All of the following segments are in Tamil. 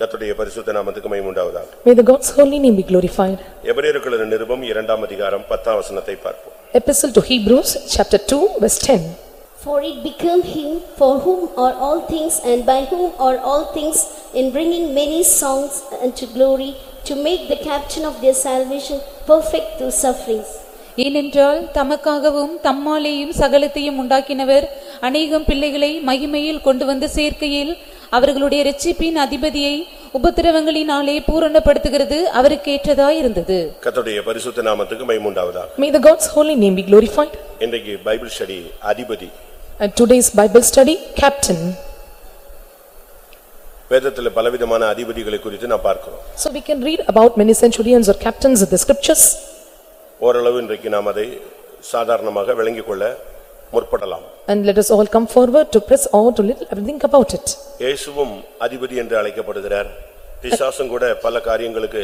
கர்த்தருடைய பரிசுத்த நாமத்துக்கு மகிமை உண்டாவதாக May the God's holy name be glorified. எபிரேயர்களுடைய நிருபம் இரண்டாம் அதிகாரம் பத்தாம் வசனத்தை பார்ப்போம் Epistle to Hebrews, chapter 2, verse 10. For it became him for whom are all things and by whom are all things in bringing many songs unto glory to make the captain of their salvation perfect through sufferings. ஏனென்றால் தமக்காகவும் தம்மாலேயும் சகலத்தையும் உண்டாக்கினவர் அநேகம் பிள்ளைகளை மகிமையில் கொண்டு வந்து சேர்க்கையில் அவர்களுடைய இரட்சிப்பின் அதிபதியை உபத்திரவங்களினாலே பூரணப்படுத்துகிறது அவருக்கேற்றதாயிருந்தது கர்த்தருடைய பரிசுத்த நாமத்துக்கு மகிமை உண்டாவதாக May the God's holy name be glorified. இன்றைக்கு பைபிள் ஸ்டடி அதிபதி And today's Bible study, Captain. வேதத்தில் பலவிதமான அதிபதிகளை குறித்து நான் பார்க்கிறோம் So we can read about many centurions or captains of the scriptures. ஓரளவு இன்றைக்கு நாம் அதை சாதாரணமாக விளங்கிக் கொள்ள முற்படலாம் And let us all come forward to press on to little think about it. இயேசுவும் அதிபதி என்று அழைக்கப்படுகிறார் பிசாசும் கூட பல காரியங்களுக்கு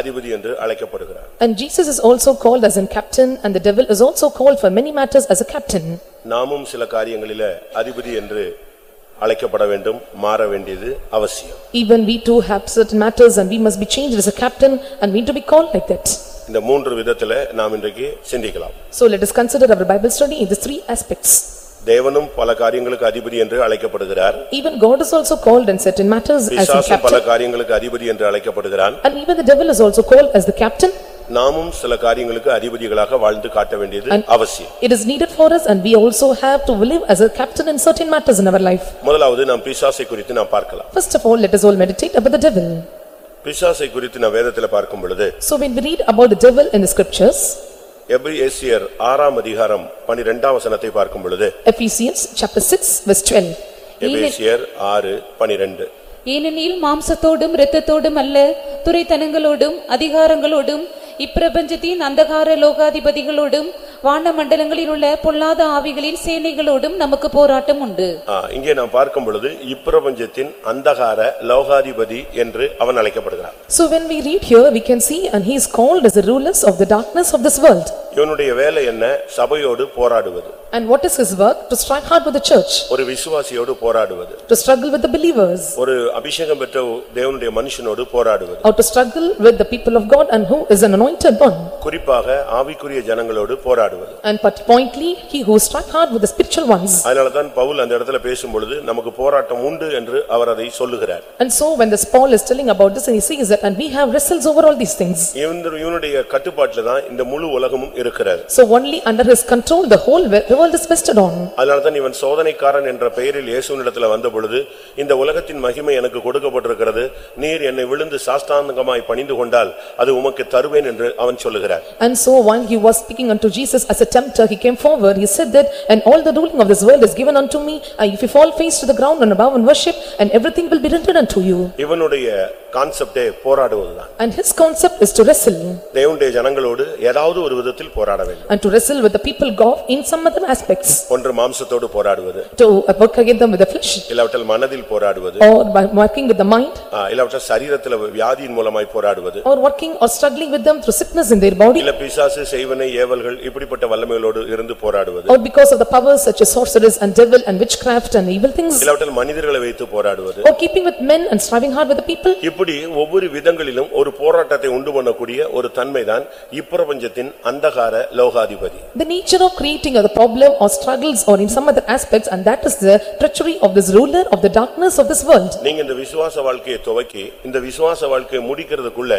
அதிபதி என்று அழைக்கப்படுகிறார் And Jesus is also called as a captain and the devil is also called for many matters as a captain. நாமும் சில காரியங்களில அதிபதி என்று அழைக்கப்பட வேண்டும் மாற வேண்டியது அவசியம் Even we too have certain matters and we must be changed as a captain and we need to be called like that. இந்த மூன்று விதத்துல நாம் இன்றைக்கு சிந்திக்கலாம் So let us consider our Bible study in the three aspects. தேவனும் பல காரியங்களுக்கு அதிபதி என்று அழைக்கப்படுகிறார் Even God is also called in certain matters as a பிசாசும் பல captain. காரியங்களுக்கு அதிபதி என்று அழைக்கப்படுகிறான் And even the devil is also called as the captain. நாமும் சில காரியங்களுக்கு அதிபதிகளாக வாழ்ந்து காட்ட வேண்டியது And- அவசியம் It is needed for us and we also have to live as a captain in certain matters in our life. முதலாவது நாம் பிசாசை குறித்து நாம் பார்க்கலாம் First of all, let us all meditate about the devil. பிசாசை குறித்து நான் வேதத்துல பார்க்கும் பொழுது So when we read about the devil in the scriptures, எபிரேசியர் ஆறாம் அதிகாரம் பனிரெண்டாம் வசனத்தை பார்க்கும் பொழுது Ephesians chapter 6 verse 12. எபேசியர் ஆறு பனிரெண்டு ஏனெனில் மாம்சத்தோடும் இரத்தத்தோடும் அல்ல துரைத்தனங்களோடும் அதிகாரங்களோடும் இப்பிரபஞ்சத்தின் அந்தகார லோகாதிபதிகளோடும் வானமண்டலங்களில் உள்ள பொல்லாத ஆவிகளின் சேனைகளோடும் நமக்கு போராட்டம் உண்டு ஆ, இங்கே நாம் பார்க்கும் பொழுது இப்பிரபஞ்சத்தின் அந்தகார லோகாதிபதி என்று அவன் அழைக்கப்படுகிறான் So when we read here, we can see and he is called as the rulers of the darkness of this world. இவனுடைய வேலை என்ன சபையோடு போராடுவது And what is his work? To strike hard with the church, ஒரு விசுவாசியோடு போராடுவது to struggle with the believers, ஒரு அபிஷேகம் பெற்ற தேவனுடைய மனுஷனோடு போராடுவது or to struggle with the people of God and who is an anointed one. குறிப்பாக ஆவிக்குரிய ஜனங்களோடு போராடுவது And but pointly, he who strike hard with the spiritual ones. அதனாலதான் பவுல் அந்த இடத்துல பேசும் பொழுது நமக்கு போராட்டம் உண்டு என்று அவர் அதை சொல்லுகிறார் And so when this Paul is telling about this and he says that and we have wrestles over all these things. இவன் இவனுடைய கட்டுப்பாட்டில தான் இந்த முழு உலகமும் இருக்கிறது So only under his control, the whole we- the world is vested on. அதனாலதான் இவன் சோதனைக்காரன் என்ற பெயரில் இயேசுவினிடத்துல வந்த பொழுது இந்த உலகத்தின் மகிமை எனக்கு கொடுக்கப்பட்டிருக்கிறது நீர் என்னை விழுந்து சாஸ்தாங்கமாய் பணிந்து கொண்டால் அது உமக்கு தருவேன் என்று அவன் சொல்லுகிறார் And so while he was speaking unto Jesus as a tempter, he came forward, he said that, "And all the ruling of this world is given unto me, and if you fall face to the ground and bow and worship, and everything will be rendered unto you." இவனுடைய கான்செப்டே போராடுவதுதான் And his concept is to wrestle, தேவனுடைய ஜனங்களோடு ஏதாவது ஒரு விதத்தில் போராட வேண்டும் and to wrestle with the people God in some other aspects, ஒன்று மாம்சத்தோடு போராடுவது to work against them with the flesh, இல்லாவிட்டால் மனதில் போராடுவது or by working with the mind, ஆ, இல்லாவிட்டால் சரீரத்துல வியாதியின் மூலமாய் போராடுவது or working or struggling with them through sickness in their body, இல்ல பிசாசு செய்வனை ஏவல்கள் இப்படிப்பட்ட வல்லமைகளோடு இருந்து போராடுவது or because of the powers such as sorcerers and devil and witchcraft and evil things, இல்லாவிட்டால் மனிதர்களை வைத்து போராடுவது or keeping with men and striving hard with the people. இப்படி ஒவ்வொரு விதங்களிலும் ஒரு போராட்டத்தை உண்டு பண்ணக்கூடிய ஒரு தன்மைதான் இப்பிரபஞ்சத்தின் அந்தகார லோகாதிபதி The nature of creating or the problem or struggles or in some other aspects and that is the treachery of this ruler of the darkness of this world. நீங்க இந்த விசுவாச வாழ்க்கையை துவக்கி இந்த விசுவாச வாழ்க்கையை முடிக்கிறதுக்குள்ள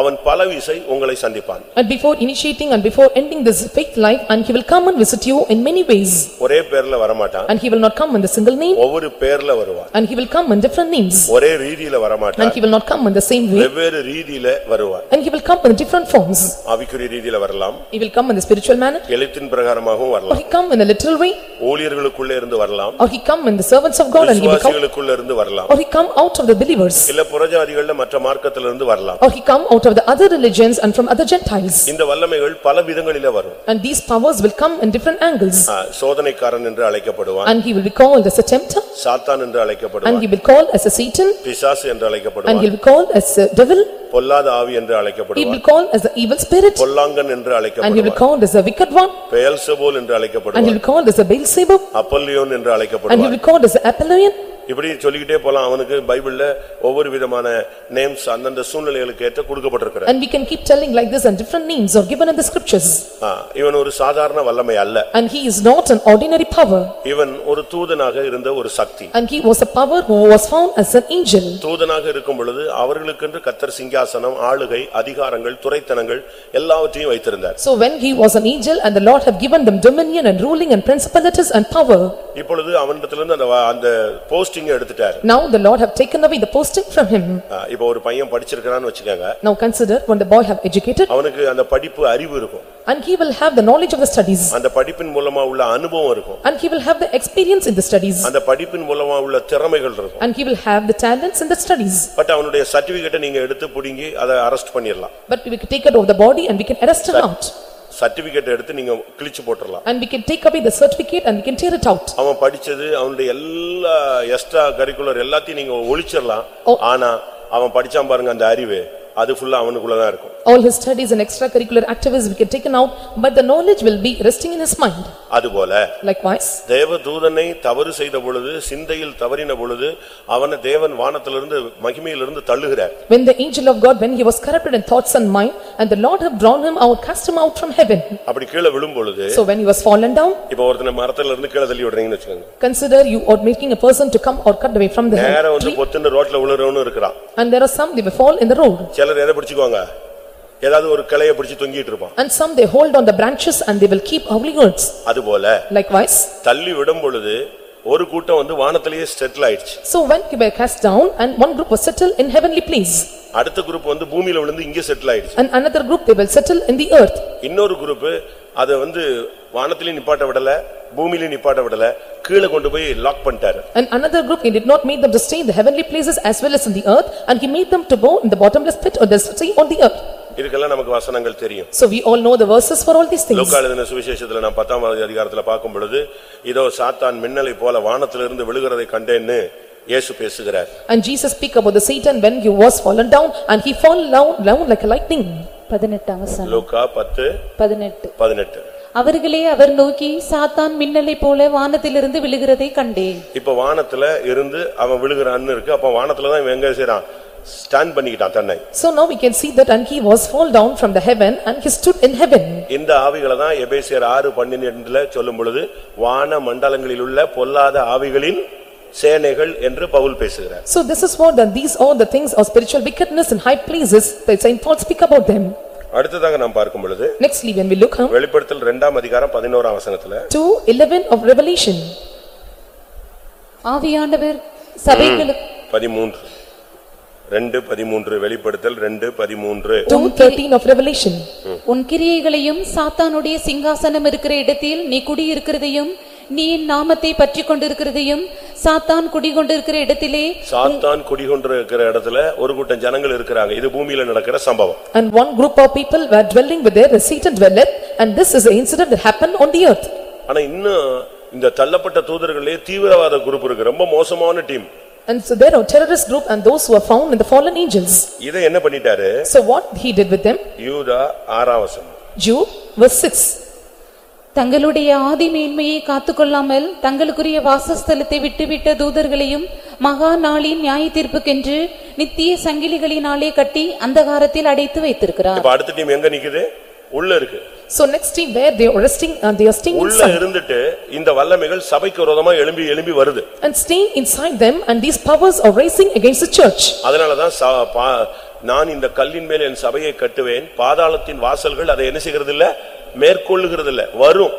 அவன் பல விசை உங்களை சந்திப்பான் And before initiating and before ending this faith life and he will come and visit you in many ways. ஒரே பேர்ல வரமாட்டான் And he will not come in the single name ஒவ்வொரு பேர்ல வருவான் and he will come in different names. ஒரே ரீதியில And வரமாட்டான் he will not come in the same way வெவ்வேறு ரீதியில வருவான் and he will come in different forms. ஆவிக்குரிய ரீதியில வரலாம் He will come in the spiritual manner எழுத்தின் பிரகாரமாகவும் or வரலாம் he come in a literal way ஊழியர்களுக்குள்ள இருந்து வரலாம் or he come in the servants of God and he will come விசுவாசிகளுக்குள்ள இருந்து வரலாம் or he come out of the believers இல்ல புறஜாதிகள்ல மற்ற மார்க்கத்திலிருந்து வரலாம் or he come out of the other religions and from other Gentiles. இந்த வல்லமைகள் பல விதங்களில வரும் And and these powers will come in different angles. ஆ, சோதனைக்காரன் என்று அழைக்கப்படுவான் And he will be called as a tempter, சாத்தான் என்று and அழைக்கப்படுவான் he will called as a Satan, பிசாசு என்று and he அழைக்கப்படுவான் will be called as a devil, பொல்லாத ஆவி என்று he அழைக்கப்படுவான் will called as the evil spirit, பொல்லாங்கன் என்று and he will அழைக்கப்படுவான் called as a wicked one, Beelzebub என்று and he அழைக்கப்படுவான் will called as a Beelzebub, Apollyon என்று and he அழைக்கப்படுவான் will called as a Apollyon. இப்படி சொல்லிக்கிட்டே போலாம் அவனுக்கு பைபிள்ல ஒவ்வொரு விதமான நேம்ஸ் அந்தந்த சூழ்நிலைகளுக்கு ஏற்ற கொடுக்கப்பட்டிருக்கிற And we can keep telling like this and different names are given in the scriptures. இவன் ஒரு சாதாரண வல்லமை அல்ல And he is not an ordinary power, இவன் ஒரு தூதனாக இருந்த ஒரு சக்தி and he was a power who was found as an angel. தூதனாக இருக்கும் பொழுது அவர்களுக்கென்று கத்தர் சிங்காசனம் ஆளுகை அதிகாரங்கள் துரைத்தனங்கள் எல்லாவற்றையும் வைத்திருந்தார் So when he was an angel and the Lord have given them dominion and ruling and principalities and power, இப்பொழுது அவனிடத்திலிருந்து அந்த வ- அந்த போஸ்டிங் எடுத்துட்டார் now the Lord have taken away the posting from him. ஆ, இப்ப ஒரு பையன் படிச்சிருக்கிறான்னு வச்சுக்கோங்க Now consider when the boy have educated அவனுக்கு அந்த படிப்பு அறிவு இருக்கும் and he will have the knowledge of the studies அந்த படிப்பின் மூலமா உள்ள அனுபவம் இருக்கும் and he will have the experience in the studies அந்த படிப்பின் மூலமா உள்ள திறமைகள் இருக்கும் and he will have the talents in the studies. But அவனுடைய சர்டிபிகேட்டை நீங்க எடுத்து புடுங்கி அதை அரெஸ்ட் பண்ணிடலாம் But we can take it of the body and we can arrest him out. Certificate எடுத்து நீங்க கிழிச்சு போட்டுறலாம் And we can take away the certificate and we can tear it out. அவன் படிச்சது அவனுடைய எல்லா எக்ஸ்ட்ரா கரிக்குலர் எல்லாத்தையும் நீங்க ஒழிச்சிடலாம் ஓ. ஆனா அவன் படிச்சான் பாருங்க அந்த அறிவு அது ஃபுல்லா அவனுக்குள்ளதான் இருக்கும் All his studies and extracurricular activities we can taken out, but the knowledge will be resting in his mind. அதுபோல Likewise, தேவ தூதனை தவறு செய்த பொழுது சிந்தையில் தவறின பொழுது அவனை தேவன் வானத்திலிருந்து மகிமையிலிருந்து தள்ளுகிறார் when the angel of God, when he was corrupted in thoughts and mind, and the Lord have drawn him out, cast him out from heaven. அப்படி கீழே விழும் பொழுது So when he was fallen down, இப்ப ஒருத்தனை மரத்துல இருந்து கீழே தள்ளி விடுறீங்கன்னு வச்சுக்கோங்க consider you are making a person to come or cut away from the நேரா வந்து tree, பொத்துன்னு ரோட்ல விழுறவனும் இருக்கிறான் and there are some, they will fall in the road. சிலர் எதை பிடிச்சுக்குவாங்க ஏதாவது ஒரு கிளைய பிடிச்சு தொங்கிட்டு இருப்பான் And some they hold on the branches and they will keep holy words. அதுபோல Likewise, தள்ளி விடும் பொழுது ஒரு கூட்டம் வந்து வானத்திலேயே செட்டில் ஆயிடுச்சு so when he were cast down and one group was settled in heavenly place, அடுத்த குரூப் வந்து பூமியில விழுந்து இங்கே செட்டில் ஆயிடுச்சு and another group they will settle in the earth. இன்னொரு குரூப் அத வந்து வானத்திலயும் நிப்பாட்ட விடல பூமியிலயும் நிப்பாட்ட விடல கீழே கொண்டு போய் லாக் பண்ணிட்டாரு And another group, he did not make them to stay in the heavenly places as well as in the earth, and he made them to go in the bottomless pit or the sea on the earth. இதுக்கெல்லாம் நமக்கு வசனங்கள் தெரியும். So we all know the verses for all these things. லூக்கா எழுதின சுவிசேஷத்துல நான் பத்தாம் அதிகாரத்துல பார்க்கும் பொழுது இதோ சாத்தான் மின்னலை போல வானத்திலிருந்து விழுகிறதை கண்டேன்னு இயேசு பேசுகிறார். And Jesus speak about the Satan when he was fallen down, and he fall down, down like a lightning. பதினெட்டாம் வசனம் லூக்கா பத்து பதினெட்டு. பதினெட்டு. அவர்களே அவர் நோக்கி சாத்தான் மின்னலைப் போல வானத்திலிருந்து விழுகிறதை கண்டேன். இப்ப வானத்துல இருந்து அவன் விழுகிறான்னு இருக்கு. அப்ப வானத்துல தான் இவன் எங்க செய்றான் ஸ்டாண்ட் பண்ணிக்கிட்டான் தன்னை So now we can see that and he was fall down from the heaven and he stood in heaven. இந்த ஆவிகளை தான் எபேசியர் ஆறு பன்னிரெண்டுல சொல்லும் பொழுது வான மண்டலங்களில் உள்ள பொல்லாத ஆவிகளின் சேனைகள் என்று பவுல் பேசுகிறார் So this is what that these are the things of spiritual wickedness in high places, that Saint Paul speak about them. அடுத்ததாக நாம் பார்க்கும் பொழுது Nextly, when we look up வெளிப்படுத்தல் இரண்டாம் அதிகாரம் பதினோராம் வசனத்துல to eleven of Revelation. ஆவியானவர் சபைகளுக்கு பதிமூன்று ரெண்டு பதிமூன்று வெளிப்படுத்தல் ரெண்டு பதிமூன்று. To thirteen of Revelation. உன் கிரியைகளையும் சாத்தானுடைய சிங்காசனம் இருக்கிற இடத்தில் நீ குடியிருக்கிறதையும் நீ என் நாமத்தை பற்றிக் கொண்டிருக்கிறதையும் சாத்தான் குடிகொண்டிருக்கிற இடத்திலே சாத்தான் குடிகொண்டிருக்கிற இடத்துல ஒரு கூட்டம் ஜனங்கள் இருக்கிறாங்க. இது பூமியில நடக்கிற சம்பவம். And one group of people were dwelling with there, the Satan dwelleth, and this is the incident that happened on the earth. ஆனா இன்னும் இந்த தள்ளப்பட்ட தூதர்களே தீவிரவாத குரூப் இருக்கு. ரொம்ப மோசமான team. And so there are terrorist group and those who are found in the fallen angels. இதை என்ன பண்ணிட்டாரு So what he did with them? யூதா ஆறாம் வசனம் Jude verse six. தங்களுடைய ஆதி மேன்மையை காத்துக்கொள்ளாமல் தங்களுக்குரிய வாசஸ்தலத்தை விட்டுவிட்ட தூதர்களையும் மகா நாளின் நியாய தீர்ப்புக்கென்று நித்திய சங்கிலிகளினாலே கட்டி அந்தகாரத்தில் அடைத்து வைத்திருக்கிறார் இப்ப அடுத்த டீம் எங்க நிக்குது உள்ள இருக்கு So next team where they are resting and they are staying உள்ள inside. இருந்துட்டு இந்த வல்லமைகள் சபைக்கு விரோதமா எழும்பி எழும்பி வருது. And staying inside them and these powers are rising against the church. அதனாலதான் ச- பா- நான் இந்த கல்லின் மேல் என் சபையை கட்டுவேன் பாதாளத்தின் வாசல்கள் அதை என்ன செய்கிறது இல்ல மேற்கொள்ளுகிறது இல்ல வரும்.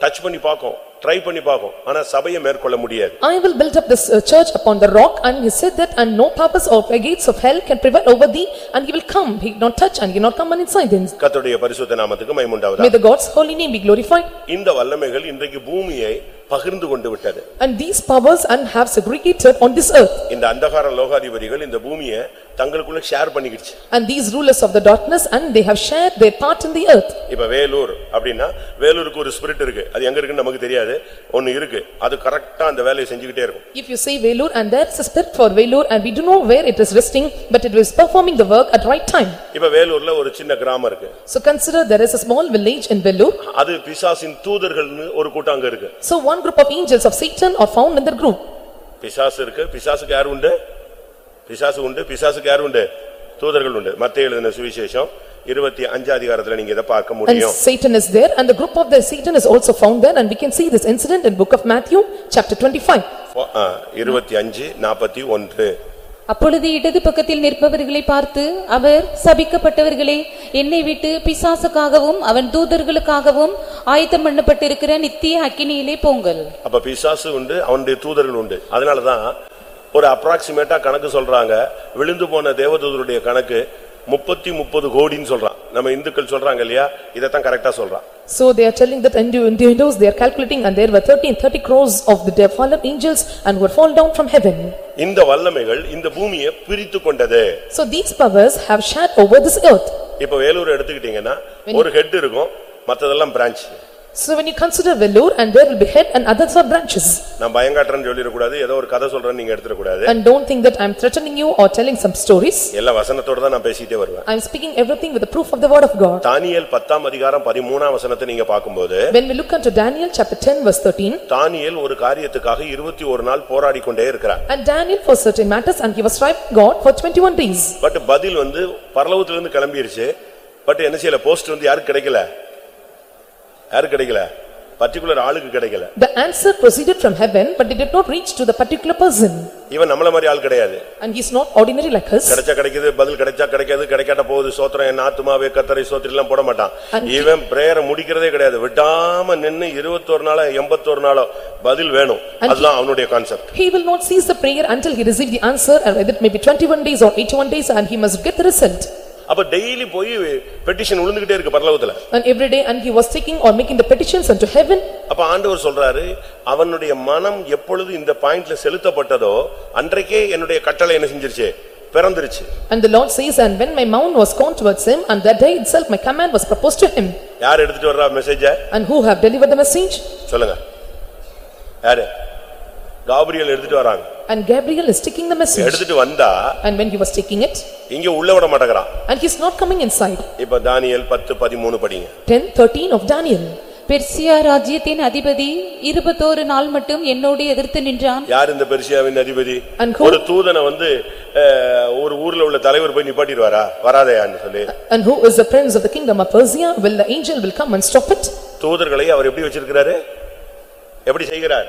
டச் பண்ணி பார்க்கும். ட்ரை பண்ணி பார்க்கும் ஆனா சபையை மேற்கொள்ள முடியாது I will build up this uh, church upon the rock and he said that and no purpose of the gates of hell can prevail over thee and he will come, he will not touch and he will not come on inside them. கர்த்தருடைய பரிசுத்த நாமத்துக்கு May மைமுண்டாவதா the God's holy name be glorified. இந்த வல்லமைகள் இன்றைக்கு பூமியை பகிர்ந்து கொண்டு விட்டது And these powers and have segregated on this earth. இந்த அந்தகார லோகாதிபதிகள் இந்த பூமியை தங்களுக்குள்ள ஷேர் பண்ணிக்கிடுச்சு And these rulers of the darkness and they have shared their part in the earth. இப்ப வேலூர் அப்படின்னா வேலூருக்கு ஒரு ஸ்பிரிட் இருக்கு அது எங்க இருக்குன்னு நமக்கு தெரியாது ஒன்னு இருக்கு அது கரெக்டா அந்த வேலையை செஞ்சுக்கிட்டே இருக்கும் If you say Velur and there is a spirit for Velur and we do know where it is resting, but it is performing the work at right time. இப்ப வேலூர்ல ஒரு சின்ன கிராமம் இருக்கு So consider there is a small village in Velur. அது பிசாசின் தூதர்கள்னு ஒரு கூட்டம் அங்க இருக்கு So one group of angels of Satan are found in that group. பிசாசு இருக்கு பிசாசுக்கு யார் உண்டு பிசாசு உண்டு பிசாசுக்கு யார் உண்டு தூதர்கள் உண்டு மத்தேயு எழுதின சுவிசேஷம் இருபத்தி அஞ்சு அதிகாரத்துல நீங்க இதை பார்க்க And முடியும் Satan is there and the group of the Satan is also found there and we can see this incident in book of Matthew, chapter twenty-five. ஆ, இருபத்தி அஞ்சு நாற்பத்தி ஒன்று அப்பொழுது இடது பக்கத்தில் நிற்பவர்களை பார்த்து அவர் சபிக்கப்பட்டவர்களே என்னை விட்டு பிசாசுக்காகவும் அவன் தூதர்களுக்காகவும் ஆயத்தம் பண்ணப்பட்டிருக்கிற நித்திய அக்கினியிலே போங்கள். அப்ப பிசாசு உண்டு அவனுடைய தூதர்கள் உண்டு. அதனாலதான் ஒரு அப்ராக்சிமேட்டா கணக்கு சொல்றாங்க. விழுந்து போன தேவதூதருடைய கணக்கு முப்பத்தி முப்பது கோடின்னு சொல்றான் நம்ம இந்துக்கள் சொல்றாங்க இல்லையா இதைத்தான் கரெக்டா சொல்றான் So they are telling that Hindu Hindus, they are calculating and there were thirteen thirty crores of the dead fallen angels and were fall down from heaven. இந்த வல்லமைகள் இந்த பூமியை பிரித்து கொண்டது So these powers have shared over this earth. இப்ப வேலூர் எடுத்துக்கிட்டீங்கன்னா ஒரு ஹெட் இருக்கும் மத்ததெல்லாம் branch So when you consider Vellore and there will be head and others are branches. நான் பயங்காட்டுறேன்னு சொல்லிடக்கூடாது ஏதோ ஒரு கதை சொல்றேன்னு நீங்க எடுத்துடக்கூடாது And don't think that I am threatening you or telling some stories. எல்லா வசனத்தோட தான் நான் பேசிட்டே வருவேன் I am speaking everything with the proof of the word of God. தானியேல் பத்தாம் அதிகாரம் பதிமூணாம் வசனத்தை நீங்க பார்க்கும்போது When we look unto Daniel chapter ten verse thirteen, தானியேல் ஒரு காரியத்துக்காக இருபத்தி ஒரு நாள் போராடி கொண்டே இருக்கிறார் and Daniel for certain matters and he was striving God for twenty-one days. But பதில் வந்து பரலோகத்திலிருந்து கிளம்பிருச்சு பட் என்ன செய்யல போஸ்ட் வந்து யாருக்கு கிடைக்கல யாருக்கு கிடைக்கல பர்டிகுலர் ஆளுக்கு கிடைக்கல The answer proceeded from heaven, but it did not reach to the particular person. இவன் நம்மள மாதிரி ஆள் கிடையாது And he is not ordinary like us. கிடைச்சா கிடைக்குது பதில் கிடைச்சா கிடைக்காது கிடைக்காட்ட போகுது சோத்திரம் என் ஆத்துமாவே கத்தரை சோத்திரம் எல்லாம் போட மாட்டான் இவன் பிரேயரை முடிக்கிறதே கிடையாது விடாம நின்னு இருபத்தொரு நாளோ எண்பத்தொரு நாளோ பதில் வேணும் அதுதான் அவனுடைய concept He will not cease the prayer until he receive the answer and whether it may be twenty-one days or eighty-one days and he must get the result. அப்ப டெய்லி போய் பெட்டிஷன் விழுந்துகிட்டே இருக்கு பரலோகத்துல And every day and he was taking or making the petitions unto heaven அப்ப ஆண்டவர் சொல்றாரு அவனுடைய மனம் எப்பொழுது இந்த பாயிண்ட்ல செலுத்தப்பட்டதோ அன்றைக்கே என்னுடைய கட்டளை என்ன செஞ்சிருச்சு பிறந்துருச்சு and the Lord says, "And when my mount was gone towards him and that day itself my command was proposed to him." யார் எடுத்துட்டு வர்றா மெசேஜ And who have delivered the message? சொல்லுங்க யாரு காபிரியல் எடுத்துட்டு வராங்க And Gabriel is taking the message. எடுத்துட்டு வந்தா And when he was taking it, இங்க உள்ள விட மாட்டேங்கிறான் and he is not coming inside. இப்ப தானியேல் பத்து பதிமூணு படிங்க Ten thirteen of Daniel. Persia ராஜ்யத்தின் அதிபதி இருபத்தோரு நாள் மட்டும் என்னோடு எதிர்த்து நின்றான் யார் இந்த பெர்சியாவின் அதிபதி And who- ஒரு தூதனை வந்து அஹ், ஒரு ஊர்ல உள்ள தலைவர் போய் நிப்பாட்டிடுவாரா வராதையான்னு சொல்லி And who is the prince of the kingdom of Persia? Will the angel will come and stop it? தூதர்களை அவர் எப்படி வச்சிருக்கிறாரு எப்படி செய்கிறார்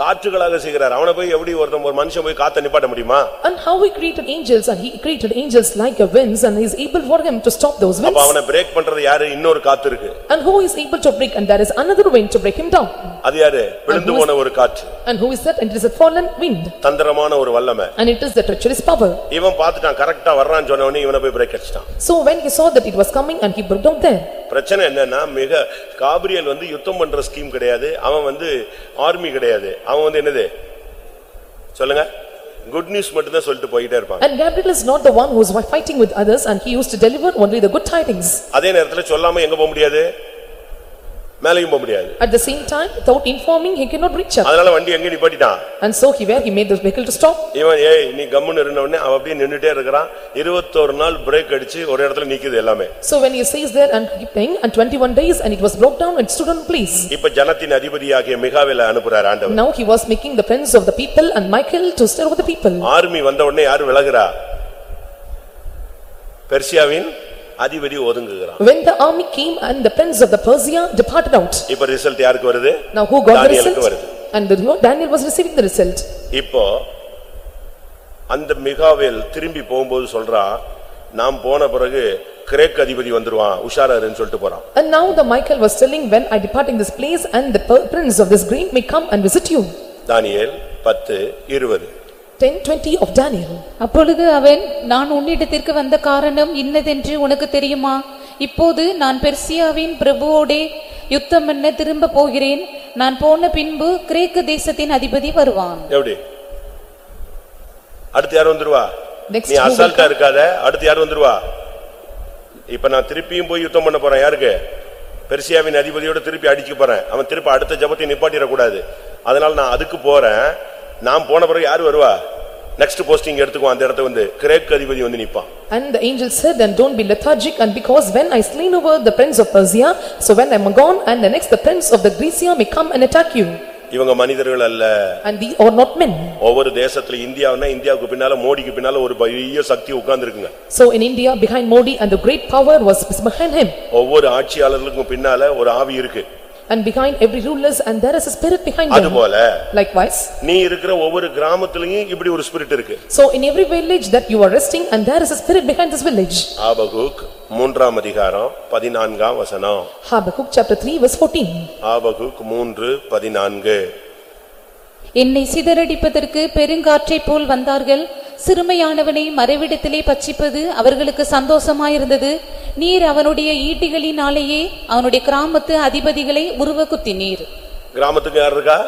காற்றுகளாக செய்கிறார் அவனை போய் எப்படி ஒருத்தன் ஒரு மனுஷன் போய் காத்த நிப்பாட்ட முடியுமா And how he created angels and he created angels like a winds and is able for him to stop those அப்ப winds. அவனை பிரேக் பண்றது யாரு இன்னொரு காத்து இருக்கு And who is able to break and there is another wind to break him down. அது யாரு விழுந்து போன ஒரு காற்று And who is that? And it is a fallen wind தந்திரமான ஒரு வல்லமை and it is the treacherous power. இவன் பார்த்துட்டான் கரெக்டா வர்றான்னு சொன்ன உடனே இவனை போய் பிரேக் அடிச்சிட்டான் So when he saw that it was coming and he broke down there. பிரச்சனை என்னன்னா மிக காபிரியல் வந்து யுத்தம் பண்ற ஸ்கீம் கிடையாது அவன் வந்து ஆர்மி கிடையாது அவன் வந்து என்னது சொல்லுங்க குட் நியூஸ் மட்டும் தான் சொல்லிட்டு போயிட்டே இருப்பான் And Gabriel is not the one who is fighting with others and he used to deliver only the good tidings. அதே நேரத்துல சொல்லாம எங்க போக முடியாது மேலையும் போக முடியாது At the same time, without informing, he cannot reach up. அதனால வண்டி எங்க நிப்பாட்டிட்டான் And so he where he made the vehicle to stop. இவன் ஏய் நீ கம்முன்னு இருந்த உடனே அவன் அப்படியே நின்னுட்டே இருக்கிறான் இருபத்தோரு நாள் பிரேக் அடிச்சு ஒரு இடத்துல நிக்குது எல்லாமே So when he says there and keeping and twenty-one days and it was broke down and stood on place. இப்ப ஜனத்தின் அதிபதியாகிய மிகாவேல அனுப்புறார் ஆண்டவர் Now he was making the prince of the people and Michael to stir over the people. Army வந்த உடனே யாரு விலகுறா பெர்சியாவின் அதிபதி ஒதுங்குகிறான் When the army came and the prince of the Persia departed out. இப்ப ரிசல்ட் யாருக்கு வருது Now who got the result? வருது And the Daniel was receiving the result. இப்போ அந்த மிகாவேல் திரும்பி போகும்போது சொல்றான் நாம் போன பிறகு கிரேக் அதிபதி வந்துருவான் உஷாராருன்னு சொல்லிட்டு போறான் And now the Michael was telling when I departing this place and the prince of this green may come and visit you. தானியேல் பத்து இருபது Ten twenty of Daniel. அப்பொழுது அவன் நான் உன்னிடத்திற்கு வந்த காரணம் இன்னதென்று உனக்கு தெரியுமா? இப்போது நான் பெர்சியாவின் பிரபுவோடே யுத்தம் பண்ண திரும்ப போகிறேன். நான் போன பின்பு கிரேக்கு தேசத்தின் அதிபதி வருவான். எப்படி? அடுத்து யார் வந்துருவா? Next நீ who will அசால்ட்டா இருக்காத. அடுத்து யார் வந்துருவா? இப்ப நான் திருப்பியும் போய் யுத்தம் பண்ண போறேன். யாருக்கு? பெர்சியாவின் அதிபதியோட திருப்பி அடிக்க போறேன். அவன் திருப்பி அடுத்த ஜபத்தை நிப்பாட்டிடக்கூடாது அதனால நான் அதுக்கு போறேன். நான் போன பிறகு யார் வருவா நெக்ஸ்ட் போஸ்டிங் எடுத்துக்குவான் அந்த இடத்த வந்து கிரேக் அதிபதி வந்து நிப்பான் And the angel said, "And don't be lethargic, and because when I slain over the prince of Persia, so when I am gone, and the next the prince of the Grecia may come and attack you. இவங்க மனிதர்கள் அல்ல And these are not men. ஒவ்வொரு தேசத்துல இந்தியாவுன்னா இந்தியாவுக்கு பின்னால மோடிக்கு பின்னால ஒரு பெரிய சக்தி உட்கார்ந்திருக்குங்க So in India, behind Modi, and the great power was behind him. ஒவ்வொரு ஆட்சியாளர்களுக்கும் பின்னால ஒரு ஆவி இருக்கு And behind every rulers, and there is a spirit behind them. அதுபோல Likewise, நீ இருக்கிற ஒவ்வொரு கிராமத்திலயும் இப்படி ஒரு ஸ்பிரிட் இருக்கு so in every village that you are resting, and there is a spirit behind this village. Habakkuk மூன்றாம் அதிகாரம் பதினான்காம் வசனம் Habakkuk chapter 3 verse 14. ஆபகுக் மூன்று பதினான்கு என்னை சிதறடிப்பதற்கு பெருங்காற்றைப் போல் வந்தார்கள். சிறுமையானவனை மறைவிடத்திலே பட்சிப்பது அவர்களுக்கு சந்தோஷமாயிருந்தது. நீர் அவனுடைய ஈட்டிகளினாலேயே அவனுடைய கிராமத்து அதிபதிகளை உருவ குத்தினீர் கிராமத்துக்கு யார் இருக்கா?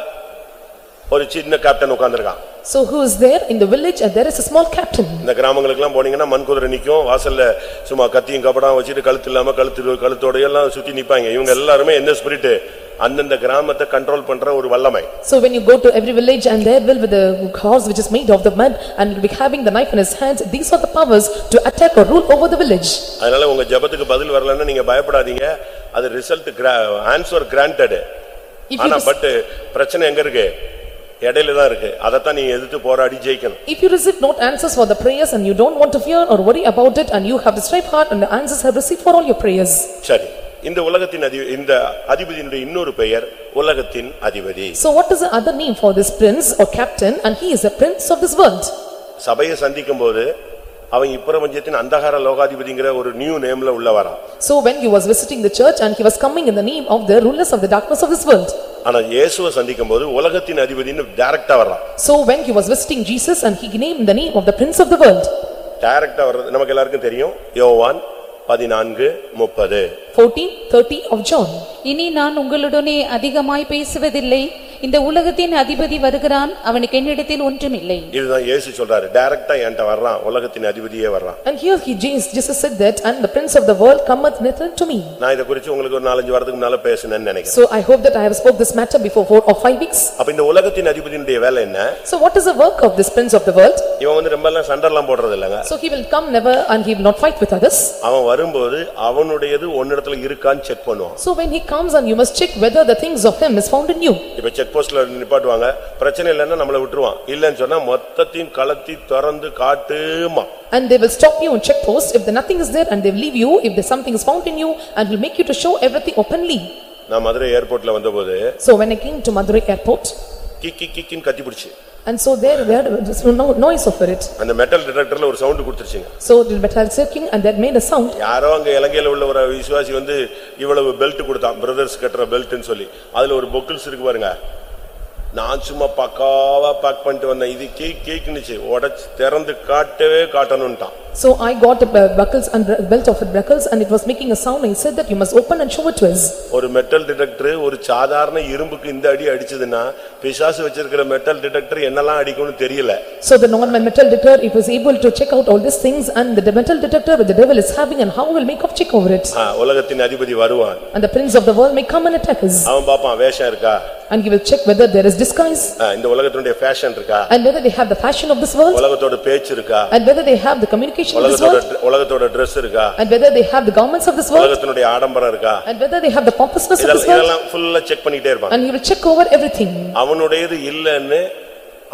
ஒரு சின்ன கேப்டன் உட்கார்ந்திருக்கான். So who is there in the village, and there is a small captain. இந்த கிராமங்களுக்கெல்லாம் போனீங்கன்னா மண் குதிரை நிக்கும். வாசல்ல சும்மா கத்தியும் கபடாம் வச்சுட்டு கழுத்து இல்லாம கழுத்து கழுத்தோட எல்லாம் சுத்தி நிப்பாங்க. இவங்க எல்லாருமே எந்த ஸ்பிரிட் அந்தந்த கிராமத்தை கண்ட்ரோல் பண்ற ஒரு வல்லமை So when you go to every village, and there will be the horse which is made of the mud, and will be having the knife in his hands, these are the powers to attack or rule over the village. அதனால உங்க ஜெபத்துக்கு பதில் வரலன்னா நீங்க பயப்படாதீங்க அது result answer granted If you ஆனா rec- பட் பிரச்சனை எங்க இருக்கு இடையில தான் இருக்கு அதைத்தான் நீங்க எதிர்த்து போராடி ஜெயிக்கணும் If you receive not answers for the prayers and you don't want to fear or worry about it and you have the strife heart and the answers have received for all your prayers. சரி இந்த உலகத்தின் அதி இந்த அதிபதியினுடைய இன்னொரு பெயர் உலகத்தின் அதிபதி So what is the other name for this prince or captain and he is the prince of this world. சபையை சந்திக்கும் போது அவன் இப்பிரபஞ்சத்தின் அந்தகார லோகாதிபதிங்கிற ஒரு நியூ நேம்ல உள்ள வரான் So when he was visiting the church and he was coming in the name of the rulers of the darkness of this world. ஆனா இயேசுவை சந்திக்கும் போது உலகத்தின் அதிபதின்னு டைரக்டா வர்றான் So when he was visiting Jesus and he named the name of the prince of the world. டைரக்டா வர்றது நமக்கு எல்லாருக்கும் தெரியும் யோவான் பதினான்கு முப்பது 14, 30 of John. இனி நான் உங்களுடனே அதிகமாய் பேசுவதில்லை இந்த உலகத்தின் அதிபதி வருகிறான் அவனுக்கு என்னிடத்தில் ஒன்றுமில்லை இதுதான் இயேசு சொல்றாரு டைரக்டா என்கிட்ட வர்றான் உலகத்தின் அதிபதியே வர்றான் And here he, Jesus Jesus said that, "And the prince of the world cometh near to me." நான் இதை குறிச்சு உங்களுக்கு ஒரு நாலஞ்சு வாரத்துக்கு முன்னால பேசினேன்னு நினைக்கிறேன் So I hope that I have spoke this matter before four or five weeks. அப்ப இந்த உலகத்தின் அதிபதியினுடைய வேலை என்ன So what is the work of this prince of the world? இவன் வந்து ரொம்ப எல்லாம் சண்டெல்லாம் போடுறது இல்லைங்க So he will come never and he will not fight with others. அவன் வரும்போது அவனுடையது ஒன்னிடத்துல இருக்கான்னு செக் பண்ணுவான் So when he comes and you must check whether the things of him is found in you. இப்ப செக் போஸ்ட்ல நிப்பாட்டுவாங்க பிரச்சனை இல்லைன்னா நம்மள விட்டுருவான் இல்லன்னு சொன்னா மொத்தத்தையும் கலத்தி திறந்து காட்டுமா And they will stop you on check post if the nothing is there and they will leave you if there something is found in you and will make you to show everything openly. நான் மதுரை ஏர்போர்ட்ல வந்தபோது So when I came to Madurai airport கிக்கி கிக்கின்னு கத்தி பிடிச்சு and so there there was no noise of it. அந்த மெட்டல் டிடெக்டர்ல ஒரு சவுண்ட் கொடுத்துருச்சுங்க. So the metal circling and that made a sound. யாரோ அங்க இலங்கையில உள்ள ஒரு விசுவாசி வந்து இவ்வளவு பெல்ட் கொடுத்தான். பிரதர்ஸ் கட்டுற பெல்ட்னு சொல்லி. அதுல ஒரு பொக்கிள்ஸ் இருக்கு பாருங்க. நான் சும்மா பக்காவா பேக் பண்ணிட்டு வந்தேன். இது கேக் கேக்குனுச்சு உடைச்சு திறந்து காட்டவே காட்டணும்ட்டான். So I got the bu- buckles and the belt of the buckles and it was making a sound. He said that you must open and show it to us. ஒரு மெட்டல் டிடெக்டர் ஒரு சாதாரண இரும்புக்கு இந்த அடி அடிச்சதுன்னா பிசாசு வச்சிருக்கிற மெட்டல் டிடெக்டர் என்னெல்லாம் அடிக்கும்னு தெரியல So the normal metal detector, it was able to check out all these things and the metal detector which the devil is having and how will make of check over it. ஆ, உலகத்தின் அதிபதி வருவான் And the prince of the world may come and attack us. அவன் பாப்பான் வேஷம் இருக்கா And he will check whether there is disguise ஆ, இந்த உலகத்தினுடைய ஃபேஷன் இருக்கா and whether they have the fashion of this world உலகத்தோட பேச்சு இருக்கா and whether they have the communication of this உலகத்தோட world உலகத்தோட Dress இருக்கா and whether they have the garments of this world உலகத்தினுடைய ஆடம்பரம் இருக்கா and whether they have the pompousness of this இதெல்லாம் world இதெல்லாம் ஃபுல்லா செக் பண்ணிட்டே இருப்பான் and he will check over everything. அவனுடையது இல்லன்னு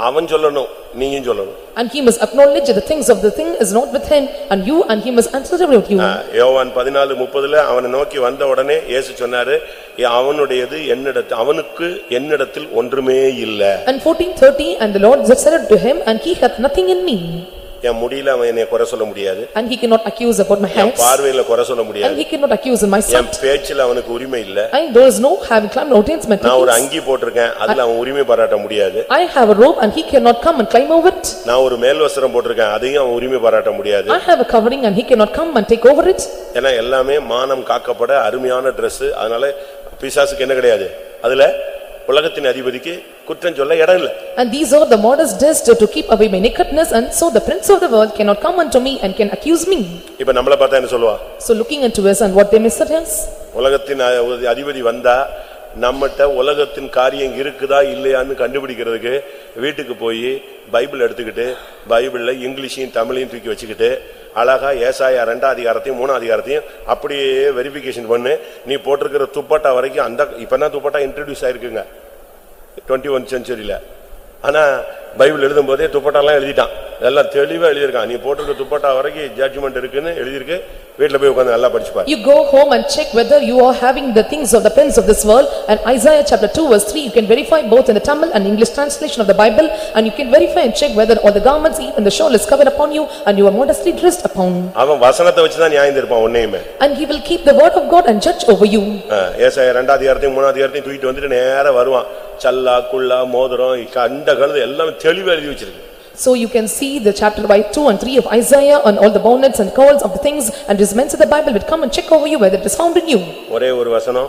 அவன் சொல்லணும் நீயும் சொல்லணும் And he must acknowledge the things of the thing is not with him and you and he must answer about you. ஆ, யோவான் பதினாலு முப்பதுல அவனை நோக்கி வந்த உடனே இயேசு சொன்னாரு "ஏ, அவனுடையது என்னிடத்து அவனுக்கு என்னிடத்தில் ஒன்றுமே இல்ல And fourteen thirty and the Lord said to him and he hath nothing in me. என் முடியல அவன் என்னை குறை சொல்ல முடியாது And he cannot accuse about my N hands பார்வையில குறை சொல்ல and முடியாது he cannot accuse in my N sight. பேச்சுல அவனுக்கு உரிமை இல்ல And there is no having climb mountains my நான் ஒரு things. அங்கி போட்டிருக்கேன் அதுல அவன் உரிமை பாராட்ட முடியாது I have a robe and he cannot come and climb over it. நான் ஒரு மேல் வஸ்திரம் போட்டிருக்கேன் அதையும் அவன் உரிமை பாராட்ட முடியாது I have a covering and he cannot come and take over it. ஏன்னா எல்லாமே மானம் காக்கப்பட அருமையான Dress அதனால பிசாசுக்கு என்ன கிடையாது அதுல உலகத்தின் அதிபதிக்கு குற்றம் சொல்ல இடம் இல்ல And these are the modest dressed to keep away my nakedness and so the prince of the world cannot come unto me and can accuse me. இப்ப நம்மள பார்த்தா என்ன சொல்லுவா So looking unto us and what they may say us. உலகத்தின் அதிபதி வந்தா நம்மகிட்ட உலகத்தின் காரியம் இருக்குதா இல்லையான்னு கண்டுபிடிக்கிறதுக்கு வீட்டுக்கு போய் பைபிள் எடுத்துக்கிட்டு பைபிள்ல இங்கிலீஷையும் தமிழையும் தூக்கி வச்சுக்கிட்டு அழகா ஏசாயா ரெண்டாம் அதிகாரத்தையும் மூணாம் அதிகாரத்தையும் அப்படியே வெரிஃபிகேஷன் பண்ணு. நீ போட்டிருக்கிற துப்பாட்டா வரைக்கும் அந்த இப்பதான் துப்பாட்டா இன்ட்ரடியூஸ் ஆயிருக்குங்க. டுவெண்ட்டி ஒன் செஞ்சுரியில ஆனா பைபிள் எழுதும் போதே துப்பட்டாலாம் எழுதிட்டான் எல்லாம் தெளிவா எழுதியிருக்கான் நீ போட்டிருக்க துப்பட்டா வரைக்கும் ஜட்ஜ்மெண்ட் இருக்குன்னு எழுதியிருக்கு வீட்டுல போய் உட்கார்ந்து நல்லா படிச்சு பாரு You go home and check whether you are having the things of the prince of this world and Isaiah chapter 2 verse 3 you can verify both in the Tamil and English translation of the Bible and you can verify and check whether all the garments even the shawl is covered upon you and you are modestly dressed upon. அவன் வசனத்தை வச்சுதான் நியாயம் இருப்பான் உன்னையுமே And he will keep the word of God and judge over you. ஏசாயா ரெண்டாம் அதிகாரத்தையும் மூணாம் அதிகாரத்தையும் தூக்கிட்டு வந்துட்டு நேரா வருவான் சல்லா குள்ளா மோதிரம் கண்ட கழுது எல்லாமே தெளிவா எழுதி வச்சிருக்கு So you can see the chapter by 2 and 3 of Isaiah on all the bonnets and calls of the things and his men of the Bible will come and check over you whether it is found in you. ஒரே ஒரு வசனம்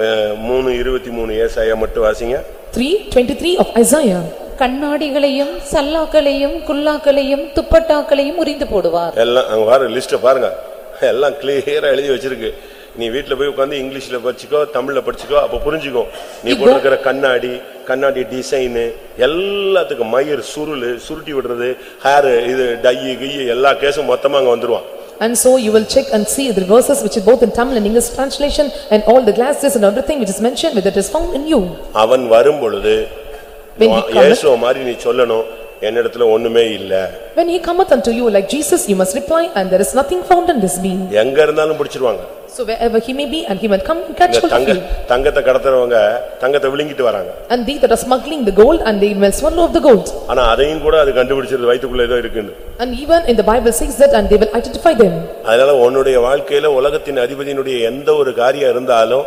அஹ், மூணு இருபத்தி மூணு ஏசாயா மட்டும் வாசிங்க 3:23 of Isaiah. கண்ணாடிகளையும் சல்லாக்களையும் குல்லாக்களையும் துப்பட்டாக்களையும் உரிந்து போடுவார் எல்லாம் அங்க பாரு லிஸ்ட பாருங்க எல்லாம் கிளியரா எழுதி வச்சிருக்கு நீ வீட்ல போய் உட்கார்ந்து இங்கிலீஷ்ல படிச்சுக்கோ தமிழ்ல படிச்சுக்கோ அப்ப புரிஞ்சுக்கோ நீ போட்டிருக்கிற கண்ணாடி கண்ணாடி டிசைனு எல்லாத்துக்கும் மயிர் சுருளு சுருட்டி விடுறது ஹேர் இது டை கிய் எல்லா கேஸும் மொத்தமா அங்க வந்துருவான் And so you will check and see the verses which is both in Tamil and English translation and all the glasses and everything which is mentioned whether it is found in you. அவன் வரும் பொழுது இயேசுவ மாதிரி நீ சொல்லணும் என்னிடத்துல ஒண்ணுமே இல்ல When he cometh unto you like Jesus, you must reply and there is nothing found in this being. எங்க இருந்தாலும் பிடிச்சிருவாங்க So wherever he may be and he will come and catch இந்த hold of தங்க you. தங்கத்தை கடத்துறவங்க தங்கத்தை விழுங்கிட்டு வராங்க And they that are smuggling the gold and they will swallow of the gold. ஆனா அதையும் கூட அது கண்டுபிடிச்சிருது வயித்துக்குள்ள ஏதோ இருக்குன்னு And even in the Bible says that and they will identify them. அதனால உன்னுடைய வாழ்க்கையில உலகத்தின் அதிபதியினுடைய எந்த ஒரு காரியம் இருந்தாலும்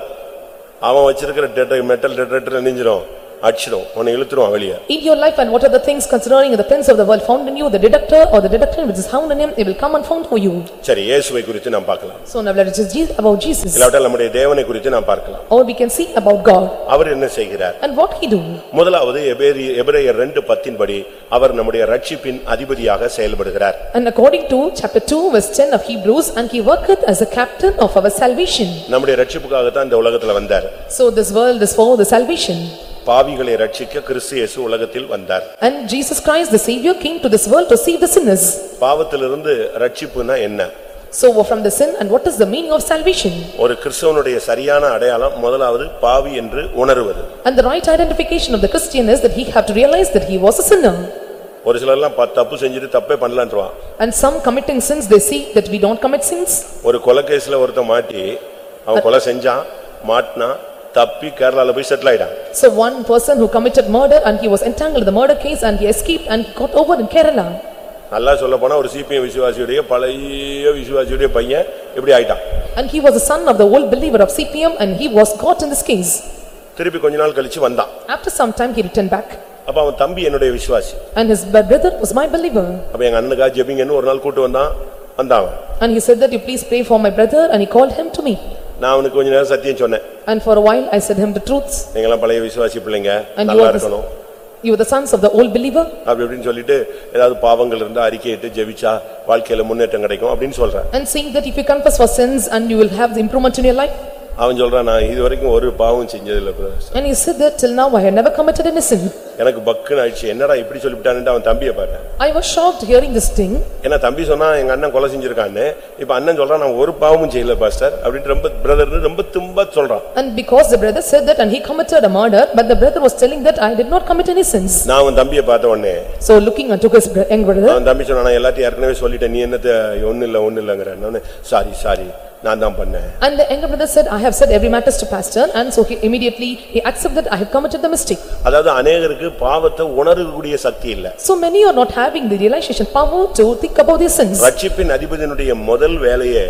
அவன் வச்சிருக்கிற டெட்ட மெட்டல் டெட்டர் நெஞ்சிரும் அடிச்சிடும் உன்னை இழுத்துருவான் வெளியே In your life and what are the things concerning the prince of the world found in you, the deductor or the deductor which is found in him, they will come and found for you. சரி இயேசுவை குறித்து நாம் பார்க்கலாம் So now let us just read about Jesus. இல்லாவிட்டால் நம்முடைய தேவனை குறித்து நாம் பார்க்கலாம் Or we can see about God அவர் என்ன செய்கிறார் and what he do. முதலாவது எபேரி எபிரேயர் ரெண்டு பத்தின்படி அவர் நம்முடைய ரட்சிப்பின் அதிபதியாக செயல்படுகிறார் And according to chapter 2 verse 10 of Hebrews, and he worketh as a captain of our salvation. நம்முடைய ரட்சிப்புக்காக தான் இந்த உலகத்துல வந்தார் So this world is for the salvation. பாவிகளை ரட்சிக்க கிறிஸ்து இயேசு உலகத்தில் வந்தார் And Jesus Christ, the Savior, came to this world to save the sinners. பாவத்திலிருந்து ரட்சிப்புனா என்ன So from the sin, and what is the meaning of salvation? ஒரு கிறிஸ்தவனுடைய சரியான அடையாளம் முதலாவது பாவி என்று உணர்வது And the right identification of the Christian is that he have to realize that he was a sinner. ஒரு சிலர்லாம் பத்து தப்பு செஞ்சுட்டு தப்பே பண்ணலான்றான் And some committing sins, they see that we don't commit sins. ஒரு கொலை கேஸ்ல ஒருத்தன் மாட்டி அவன் கொலை செஞ்சான் மாட்டினான் தப்பி கேரளால போய் செட்டில் ஆயிட்டான் So one person who committed murder and he was entangled in the murder case and he escaped and got over in Kerala. நல்லா சொல்ல போனா ஒரு சிபிஎம் விசுவாசியுடைய பழைய விசுவாசியுடைய பையன் இப்படி ஆயிட்டான் And he was the son of the old believer of CPM and he was caught in this case. திருப்பி கொஞ்ச நாள் கழிச்சு வந்தான் After some time, he returned back அப்ப அவன் தம்பி என்னுடைய விசுவாசி and his brother was my believer. அப்ப எங்க அண்ணனுக்கா ஜெபிங்கன்னு ஒரு நாள் கூட்டு வந்தான் வந்தான் அவன் And he said that you please pray for my brother and he called him to me. நான் அவனுக்கு கொஞ்ச நேரம் சத்தியம் சொன்னேன் And for a while, I said him the truths. நீங்கெல்லாம் பழைய விசுவாசி பிள்ளைங்க And you நல்லா are the, இருக்கணும் you are the sons of the old believer. அப்படி இப்படின்னு சொல்லிட்டு ஏதாவது பாவங்கள் இருந்தா அறிக்கையிட்டு ஜெபிச்சா வாழ்க்கையில முன்னேற்றம் கிடைக்கும் அப்படின்னு சொல்றேன் And saying that if you confess for sins and you will have the improvement in your life. அவன் சொல்றான் நான் இது வரைக்கும் ஒரு பாவம் செஞ்சதில்ல brother And he said that till now I had never committed any sin. எனக்கு பக்குன்னு ஆயிடுச்சு என்னடா இப்படி சொல்லிவிட்டான்ட்டு அவன் தம்பியை பார்த்தேன் I was shocked hearing this thing. ஏன்னா தம்பி சொன்னா எங்க அண்ணன் கொலை செஞ்சிருக்கான்னு இப்ப அண்ணன் சொல்றான் நான் ஒரு பாவமும் செய்யல பாஸ்டர் அப்படின்னு ரொம்ப பிரதர் ரொம்ப தும்பா சொல்றான் And because the brother said that and he committed a murder, but the brother was telling that I did not commit any sins. நான் அவன் தம்பியை பார்த்த உடனே So looking unto his bro- young brother, அவன் தம்பி சொன்னா நான் எல்லாத்தையும் ஏற்கனவே சொல்லிட்டேன் நீ என்னத்த ஒண்ணு இல்ல ஒண்ணு இல்லங்கிற சாரி சாரி நான் தான் பண்ணேன் and the younger brother said, I have said every matters to pastor, and so he immediately, he accepted that I have committed the mistake. அதாவது அநேகருக்கு பாவத்தை உணரக்கூடிய சக்தி இல்ல So many are not having the realization power to think about their sins. ரட்சிப்பின் அதிபதியினுடைய முதல் வேலையே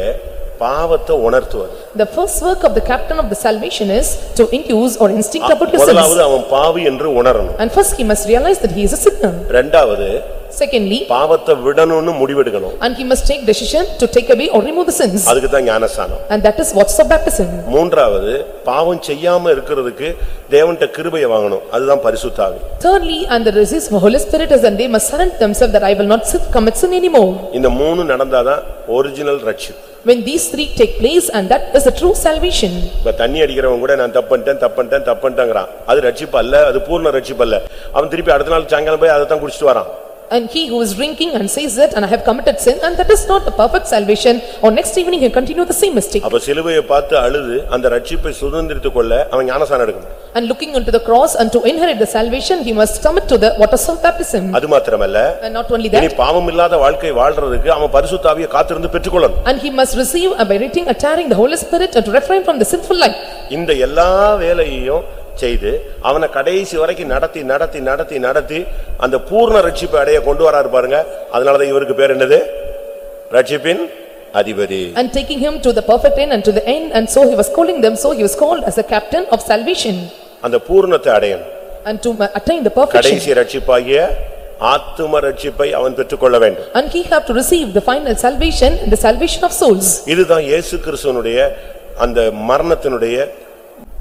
பாவத்தை உணர்த்துவது The first work of the captain of the salvation is to induce or instinct about his முதலாவது sins. அவன் பாவி என்று உணரணும் And first he must realize that he is a sinner. ரெண்டாவது Secondly, பாவத்தை விடணும்னு முடிவெடுக்கணும் and he must take decision to take away or remove the sins. அதுக்கு தான் ஞானஸ்தானம் And that is what's of baptism. மூன்றாவது பாவம் செய்யாம இருக்கிறதுக்கு தேவன்கிட்ட கிருபையை வாங்கணும் அதுதான் பரிசுத்தாவி Thirdly, and the resist for Holy Spirit is and they must surrender themselves that I will not sin- commit sin anymore. இந்த மூணு நடந்தாதான் ஒரிஜினல் ரட்சிப்பு When these three take place and that is the true salvation. இப்ப தண்ணி அடிக்கிறவன் கூட நான் தப்பன்ட்டேன் தப்பன்ட்டேன் தப்பன்ட்டேங்கிறான் அது ரட்சிப்பு அல்ல அது பூர்ண ரட்சிப்பு அல்ல அவன் திருப்பி அடுத்த நாள் சாயங்காலம் போய் அதை தான் குடிச்சிட்டு வரான் And he who is drinking and says that and I have committed sin and that is not a perfect salvation or next evening he continue the same mistake. அப்ப சிலுவையை பார்த்து அழுது அந்த ரட்சிப்பை சுதந்திரித்துக் கொள்ள அவன் ஞானசானம் எடுக்கணும் And looking unto the cross and to inherit the salvation he must commit to the waters of baptism. அது மாத்திரமல்ல And not only இனி that பாவம் இல்லாத வாழ்க்கை வாழ்றதுக்கு அவன் பரிசுத்தாவியை காத்திருந்து பெற்றுக்கொள்ளணும் and he must receive by reading and tearing the Holy Spirit and to refrain from the sinful life. இந்த எல்லா வேலையையும் செய்து அவனை கடைசி வரைக்கும் நடத்தி நடத்தி நடத்தி நடத்தி அந்த பூர்ண ரட்சிப்பை அடைய கொண்டு வராரு பாருங்க அதனாலதான் இவருக்கு பேர் என்னது ரட்சிப்பின் அதிபதி And taking him to the perfect end and to the end and so he was calling them so he was called as the captain of salvation அந்த பூர்ணத்தை அடையணும் and to attain the perfection. கடைசி ரட்சிப்பாகிய ஆத்தும ரட்சிப்பை அவன் பெற்றுக்கொள்ள வேண்டும் And he have to receive the final salvation and the salvation of souls. இதுதான் இயேசு கிறிஸ்துவனுடைய அந்த மரணத்தினுடைய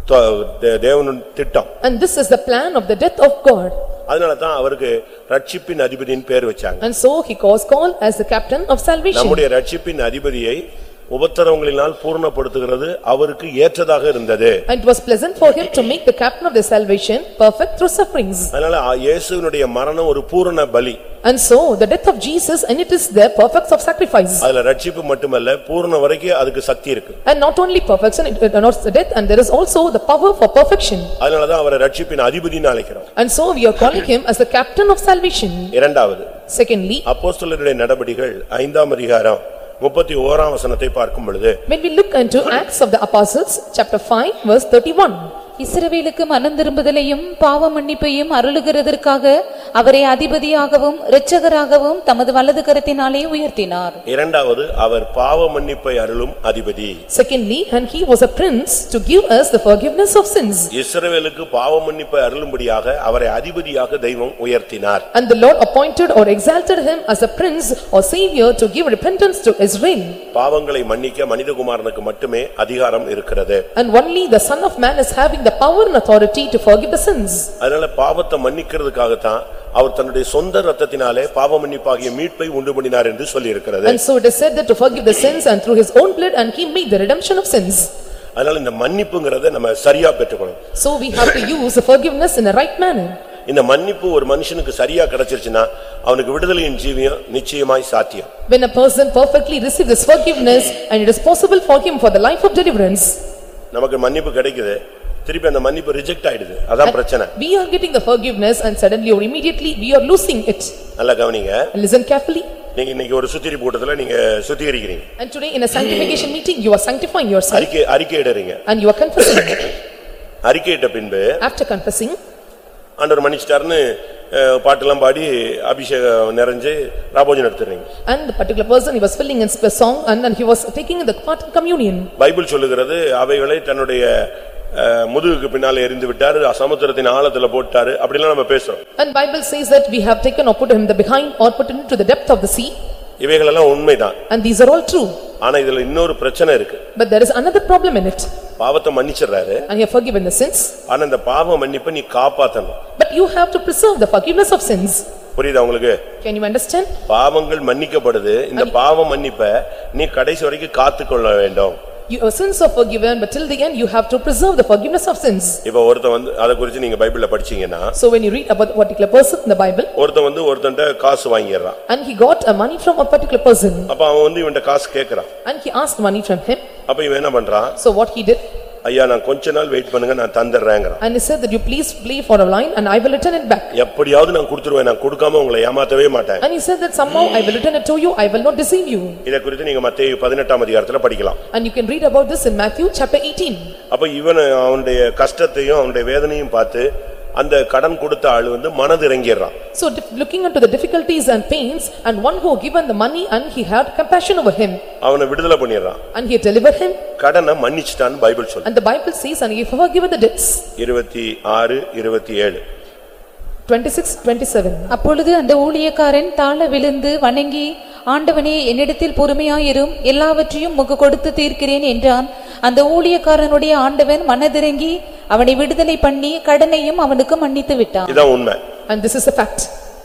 தேவனுடைய திட்டம் And this is the plan of the death of God. அதனால தான் அவருக்கு ரட்சிப்பின் அதிபதியின் பேர் வச்சாங்க And so he was called as the captain of salvation. நம்முடைய ரட்சிப்பின் அதிபதியை உபத்திரவங்களினால் பூர்ணப்படுத்துகிறது அவருக்கு ஏற்றதாக இருந்தது And it was pleasant for him to make the captain of the salvation perfect through sufferings. அதனால ஆ- இயேசுவினுடைய மரணம் ஒரு பூரண பலி And so the death of Jesus and it is the perfect of sacrifice. அதுல ரட்சிப்பு மட்டுமல்ல பூரண வரைக்கும் அதுக்கு சக்தி இருக்கு And not only perfection, it it denotes the death and there is also the power for perfection. அதனாலதான் அவரை ரட்சிப்பின் அதிபதின்னு அழைக்கிறோம் And so we are calling him as the captain of salvation. இரண்டாவது Secondly, அப்போஸ்தலருடைய நடபடிகள் ஐந்தாம் அதிகாரம் முப்பத்தி ஓராம் வசனத்தை பார்க்கும் பொழுது when we look into Acts of the Apostles, chapter 5, verse 31. இஸ்ரவேலுக்கு மனம் திரும்புதலையும் பாவ மன்னிப்பையும் அருளுகிறதற்காக அவரை அதிபதியாகவும் இரட்சகராகவும் தமது வலது கரத்தினாலே உயர்த்தினார் இரண்டாவது அவர் பாவ மன்னிப்பை அருளும் அதிபதி Secondly, and he was a prince to give us the forgiveness of sins. இஸ்ரவேலுக்கு பாவ மன்னிப்பை அருளும்படியாக அவரை அதிபதியாக தெய்வம் உயர்த்தினார் And the Lord appointed or exalted him as a prince or savior to give repentance to Israel. பாவங்களை மன்னிக்க மனிதகுமாரனுக்கு மட்டுமே அதிகாரம் இருக்கிறது And only the son of man is having the power and authority to forgive the sins. அதனால பாவத்தை மன்னிக்கிறதுக்காகத்தான் அவர் தன்னுடைய சொந்த ரத்தத்தினாலே பாவ மன்னிப்பாகிய மீட்பை உண்டு பண்ணினார் என்று சொல்லியிருக்கிறது And so it is said that to forgive the sins and through his own blood and he made the redemption of sins. அதனால இந்த மன்னிப்புங்கிறத நம்ம சரியா பெற்றுக்கணும் So we have to use the forgiveness in a right manner. இந்த மன்னிப்பு ஒரு மனுஷனுக்கு சரியா கிடைச்சிருச்சுன்னா அவனுக்கு விடுதலையின் ஜீவியம் நிச்சயமாய் சாத்தியம் When a person perfectly receives this forgiveness and it is possible for him for the life of deliverance. நமக்கு மன்னிப்பு கிடைக்குது திருப்பி அந்த மன்னிப்பு ரிஜெக்ட் ஆயிடுது அதான் பிரச்சனை We are getting the forgiveness and suddenly or immediately we are losing it. நல்லா கவனிங்க Listen carefully. நீங்க இன்னைக்கு ஒரு சுத்திகரிப்பு கூட்டத்துல நீங்க சுத்திகரிக்கிறீங்க And today in a sanctification meeting, you are sanctifying yourself அறிக்கை அறிக்கை இடறீங்க and you are confessing. அறிக்கையிட்ட பின்பு After confessing, ஆண்டவர் மன்னிச்சிட்டாருன்னு பாட்டெல்லாம் பாடி அபிஷேகம் நிறைஞ்சு ராபோஜன் எடுத்துறீங்க and the particular person, he was filling in a song and then he was taking the part communion. Bible சொல்லுகிறது அவைகளை தன்னுடைய முதுகுக்கு பின்னால எரிந்து விட்டாரு சமுத்திரத்தின் ஆழத்துல போட்டாரு அப்படிலாம் நம்ம பேசுறோம் And Bible says that we have taken or put him the behind or put him into the depth of the sea இவைகளெல்லாம் உண்மைதான் and these are all true. ஆனா இதுல இன்னொரு பிரச்சனை இருக்கு But there is another problem in it பாவத்தை மன்னிச்சிடுறாரு and you have forgiven the sins. ஆனா இந்த பாவ மன்னிப்பை நீ காப்பாத்தணும் But you have to preserve the forgiveness of sins. புரியுதா உங்களுக்கு Can you understand? பாவங்கள் மன்னிக்கப்படுது இந்த பாவ மன்னிப்பை நீ கடைசி வரைக்கும் காத்துக்கொள்ள வேண்டும் Your sins are forgiven but till the end you have to preserve the forgiveness of sins. இப்ப ஒருத்தன் வந்து அதை குறிச்சு நீங்க பைபிள்ல படிச்சீங்கன்னா So when you read about a particular person in the Bible ஒருத்தன் வந்து ஒருத்தன்ட்ட காசு வாங்கிடுறான் and he got a money from a particular person அப்ப அவன் வந்து இவன்ட்ட காசு கேக்குறான் and he asked money from him. அப்ப இவன் என்ன பண்றான் So what he did ஐயா நான் கொஞ்ச நாள் வெயிட் பண்ணுங்க நான் தந்துடுறேங்கிறான் and he said that you please play for a line and I will return it back. எப்படியாவது நான் கொடுத்துருவேன் நான் கொடுக்காம உங்களை ஏமாத்தவே மாட்டேன் And he said that somehow I will return it to you, I will not deceive you. இதை குறித்து நீங்க மத்தேயு பதினெட்டாம் அதிகாரத்துல படிக்கலாம் And you can read about this in Matthew chapter 18. அப்ப இவன் அவனுடைய கஷ்டத்தையும் அவனுடைய வேதனையும் பார்த்து அந்த கடன் கொடுத்த ஆளு வந்து மனது இறங்கிடுறான் So dif- looking into the difficulties and pains and one who given the money and he had compassion over him அவனை விடுதலை பண்ணிடுறான் and he delivered him கடனை மன்னிச்சிட்டான்னு பைபிள் சொல்லு and the Bible says and he forgiven the debts. இருபத்தி ஆறு இருபத்தி ஏழு twenty-six, twenty-seven. அப்பொழுது அந்த ஊழியக்காரன் தாழ விழுந்து வணங்கி ஆண்டவனே என்னிடத்தில் பொறுமையாயிரும் எல்லாவற்றையும் உமக்கு கொடுத்து தீர்க்கிறேன் என்றான். அந்த ஊழியக்காரனுடைய ஆண்டவன் மனதிறங்கி அவனை விடுதலை பண்ணி கடனையும் அவனுக்கு மன்னித்து விட்டான். இதான் உண்மை. And this is a fact.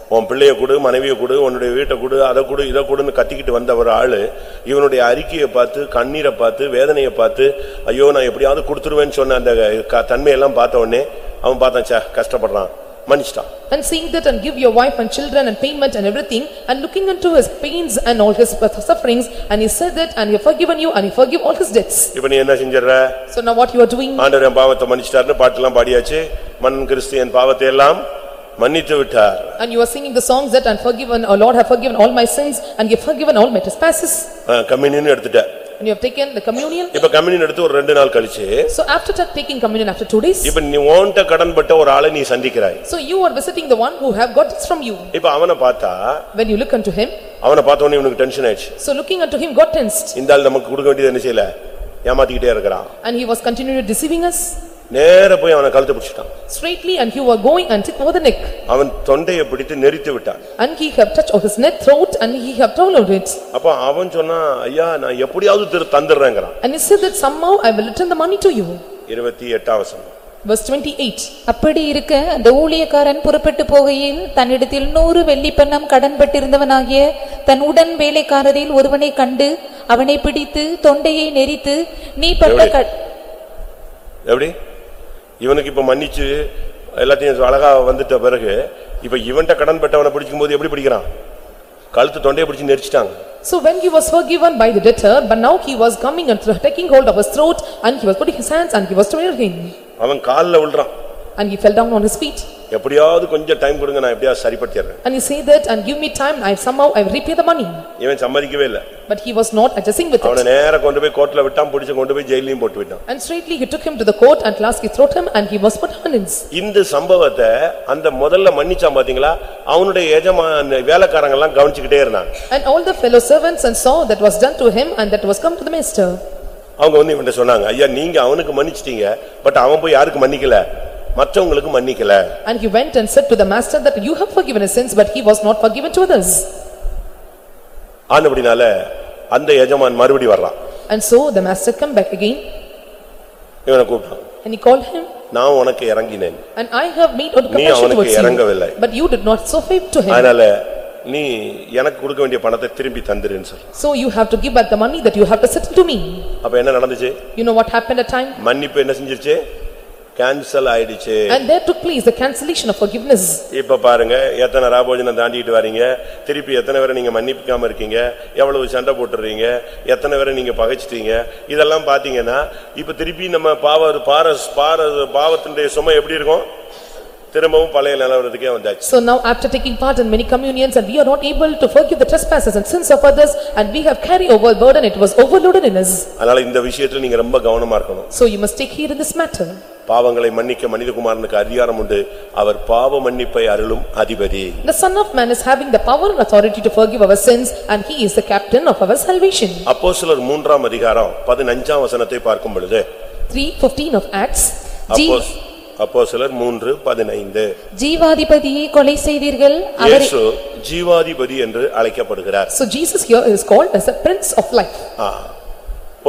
உன் பிள்ளைய கொடு மனைவியை கொடு உன்னுடைய வீட்டை கொடு அதை கொடு இதை கொடுன்னு கத்திக்கிட்டு வந்த ஒரு ஆளு இவனுடைய அறிக்கையை பார்த்து கண்ணீரை பார்த்து வேதனையை பார்த்து ஐயோ நான் எப்படியாவது கொடுத்துருவேன்னு சொன்ன அந்த க- தன்மையெல்லாம் பார்த்த உடனே அவன் பார்த்தான் ச்சே கஷ்டப்படுறான். மன்னிச்சிட்டான் And seeing that and give your wife and children and payment and everything and looking into his pains and all his sufferings and he said that and he forgiven you and he forgive all his debts. இப்ப நீ என்ன செஞ்சிடற So now what you are doing? ஆண்டவர் என் பாவத்தை மன்னிச்சிட்டாருன்னு பாட்டெல்லாம் பாடியாச்சு மண் கிறிஸ்து என் பாவத்தை எல்லாம் மன்னித்து விட்டார் And you are singing the songs that and forgiven, O Lord have forgiven all my sins and you have forgiven all my trespasses. Communion எடுத்துட்ட And you have taken the communion. இப்ப கம்யூனியன் எடுத்து ஒரு ரெண்டு நாள் கழிச்சு So after ta- taking communion after two days, இப்ப நீ ஓன்ட்ட கடன்பட்ட ஒரு ஆளை நீ சந்திக்கிறாய் so you are visiting the one who have got this from you. இப்ப அவனை பார்த்தா When you look unto him, அவனை பார்த்த உடனே இவனுக்கு டென்ஷன் ஆயிடுச்சு so looking unto him got tensed இந்த ஆள் நமக்கு கொடுக்க வேண்டியது என்ன செய்யல ஏமாத்திக்கிட்டே இருக்கிறான் and he was continually deceiving us நேர போய் அவனை கழுத்து பிடிச்சிட்டான் straightly and he was going and took over the neck. அவன் தொண்டையை பிடித்து நெரித்து விட்டான் And he have touched of his neck throat and he have swallowed it. அப்ப அவன் சொன்னான் ஐயா நான் எப்படியாவது திரு தந்துடுறேங்கிறான் And he said that somehow I will return the money to you. இருபத்தி எட்டாம் வசனம் Verse twenty-eight. அப்படி இருக்க அந்த ஊழியக்காரன் புறப்பட்டு போகையில் தன்னிடத்தில் நூறு வெள்ளிப்பணம் கடன்பட்டிருந்தவனாகிய தன் உடன் வேலைக்காரரில் ஒருவனை கண்டு அவனை பிடித்து தொண்டையை நெரித்து நீ பட்ட எப்படி இவனுக்கு இப்ப மன்னிச்சு எல்லாத்தையும் அழகா வந்துட்ட பிறகு இப்ப இவன்ட்ட கடன் பெற்றவனை பிடிக்கும் போது எப்படி பிடிக்கிறான் கழுத்து தொண்டையை பிடிச்சு நெரிச்சிட்டாங்க So when he was forgiven by the debtor, but now he was coming and taking hold of his throat and he was putting his hands and he was tearing him. அவன் கால்ல விழுறான் And he fell down on his feet. எப்படியாவது கொஞ்சம் டைம் கொடுங்க நான் எப்படியாவது சரிப்படுத்திடுறேன் And he say that and give me time, I somehow I repay the money. இவன் சம்மதிக்கவே இல்ல But he was not adjusting with அவனை it. நேரா கொண்டு போய் கோர்ட்ல விட்டான் பிடிச்சு கொண்டு போய் ஜெயிலையும் போட்டு விட்டான் And straightly he took him to the court and last he threw him and he was put on ins. இந்த சம்பவத்தை அந்த முதல்ல மன்னிச்சான் பாத்தீங்களா அவனுடைய எஜமான வேலைக்காரங்க எல்லாம் கவனிச்சுக்கிட்டே இருந்தாங்க And all the fellow servants and saw that was done to him and that was come to the master. அவங்க வந்து இவன்ட்ட சொன்னாங்க ஐயா நீங்க அவனுக்கு மன்னிச்சிட்டீங்க பட் அவன் போய் யாருக்கு மன்னிக்கல மற்றவங்களுக்கு மன்னிக்கல And he went and said to the master that you have forgiven his sins but he was not forgiven to others. ஆனபடினால அந்த எஜமான் மறுபடி வர்றான் And so the master come back again இவனை கூப்பிட்டான் and he called him நான் உனக்கு இறங்கினேன் and I have made out நீ compassion அவனுக்கு towards இறங்கவில்லை. you. But you did not so faith to him. அதனால நீ எனக்கு கொடுக்க வேண்டிய பணத்தை திரும்பி தந்துருன்னு சொல்லு So you have to give back the money that you have to settle to me. அப்ப என்ன நடந்துச்சு You know what happened at time? மன்னிப்பு என்ன செஞ்சிருச்சு கேன்சல் ஆயிடுச்சு And there took place the cancellation of forgiveness. இப்ப பாருங்க எத்தனை ராபோஜனம் தாண்டிட்டு வரீங்க திருப்பி எத்தனை பேரை நீங்க மன்னிக்காம இருக்கீங்க எவ்வளவு சண்டை போட்டுறீங்க எத்தனை பேரை நீங்க பகைச்சிட்டீங்க இதெல்லாம் பாத்தீங்கன்னா இப்ப திருப்பி நம்ம பாவ பார பார பாவத்தினுடைய சுமை எப்படி இருக்கும் திரும்பவும் பழைய நிலவரத்துக்கே வந்தாச்சு So now after taking part in many communions and we are not able to forgive the trespasses and sins of others and we have carried over burden, it was overloaded in us. அதனால இந்த விஷயத்துல நீங்க ரொம்ப கவனமா இருக்கணும் So you must take heed in this matter. பாவங்களை மன்னிக்க மனிதகுமாரனுக்கு அதிகாரம் உண்டு அவர் பாவ மன்னிப்பை அருளும் அதிபதி The son of man is having the power and authority to forgive our sins and he is the captain of our salvation. அப்போஸ்தலர் மூன்றாம் அதிகாரம் பதினஞ்சாம் வசனத்தை பார்க்கும் பொழுது Three fifteen of Acts. அப்போஸ் அப்போஸ்தலர் மூன்று பதினைந்து ஜீவாதிபதியை கொலை செய்தீர்கள் அவரை இயேசு ஜீவாதிபதி என்று அழைக்கப்படுகிறார் So Jesus here is called as the prince of life. ஆ.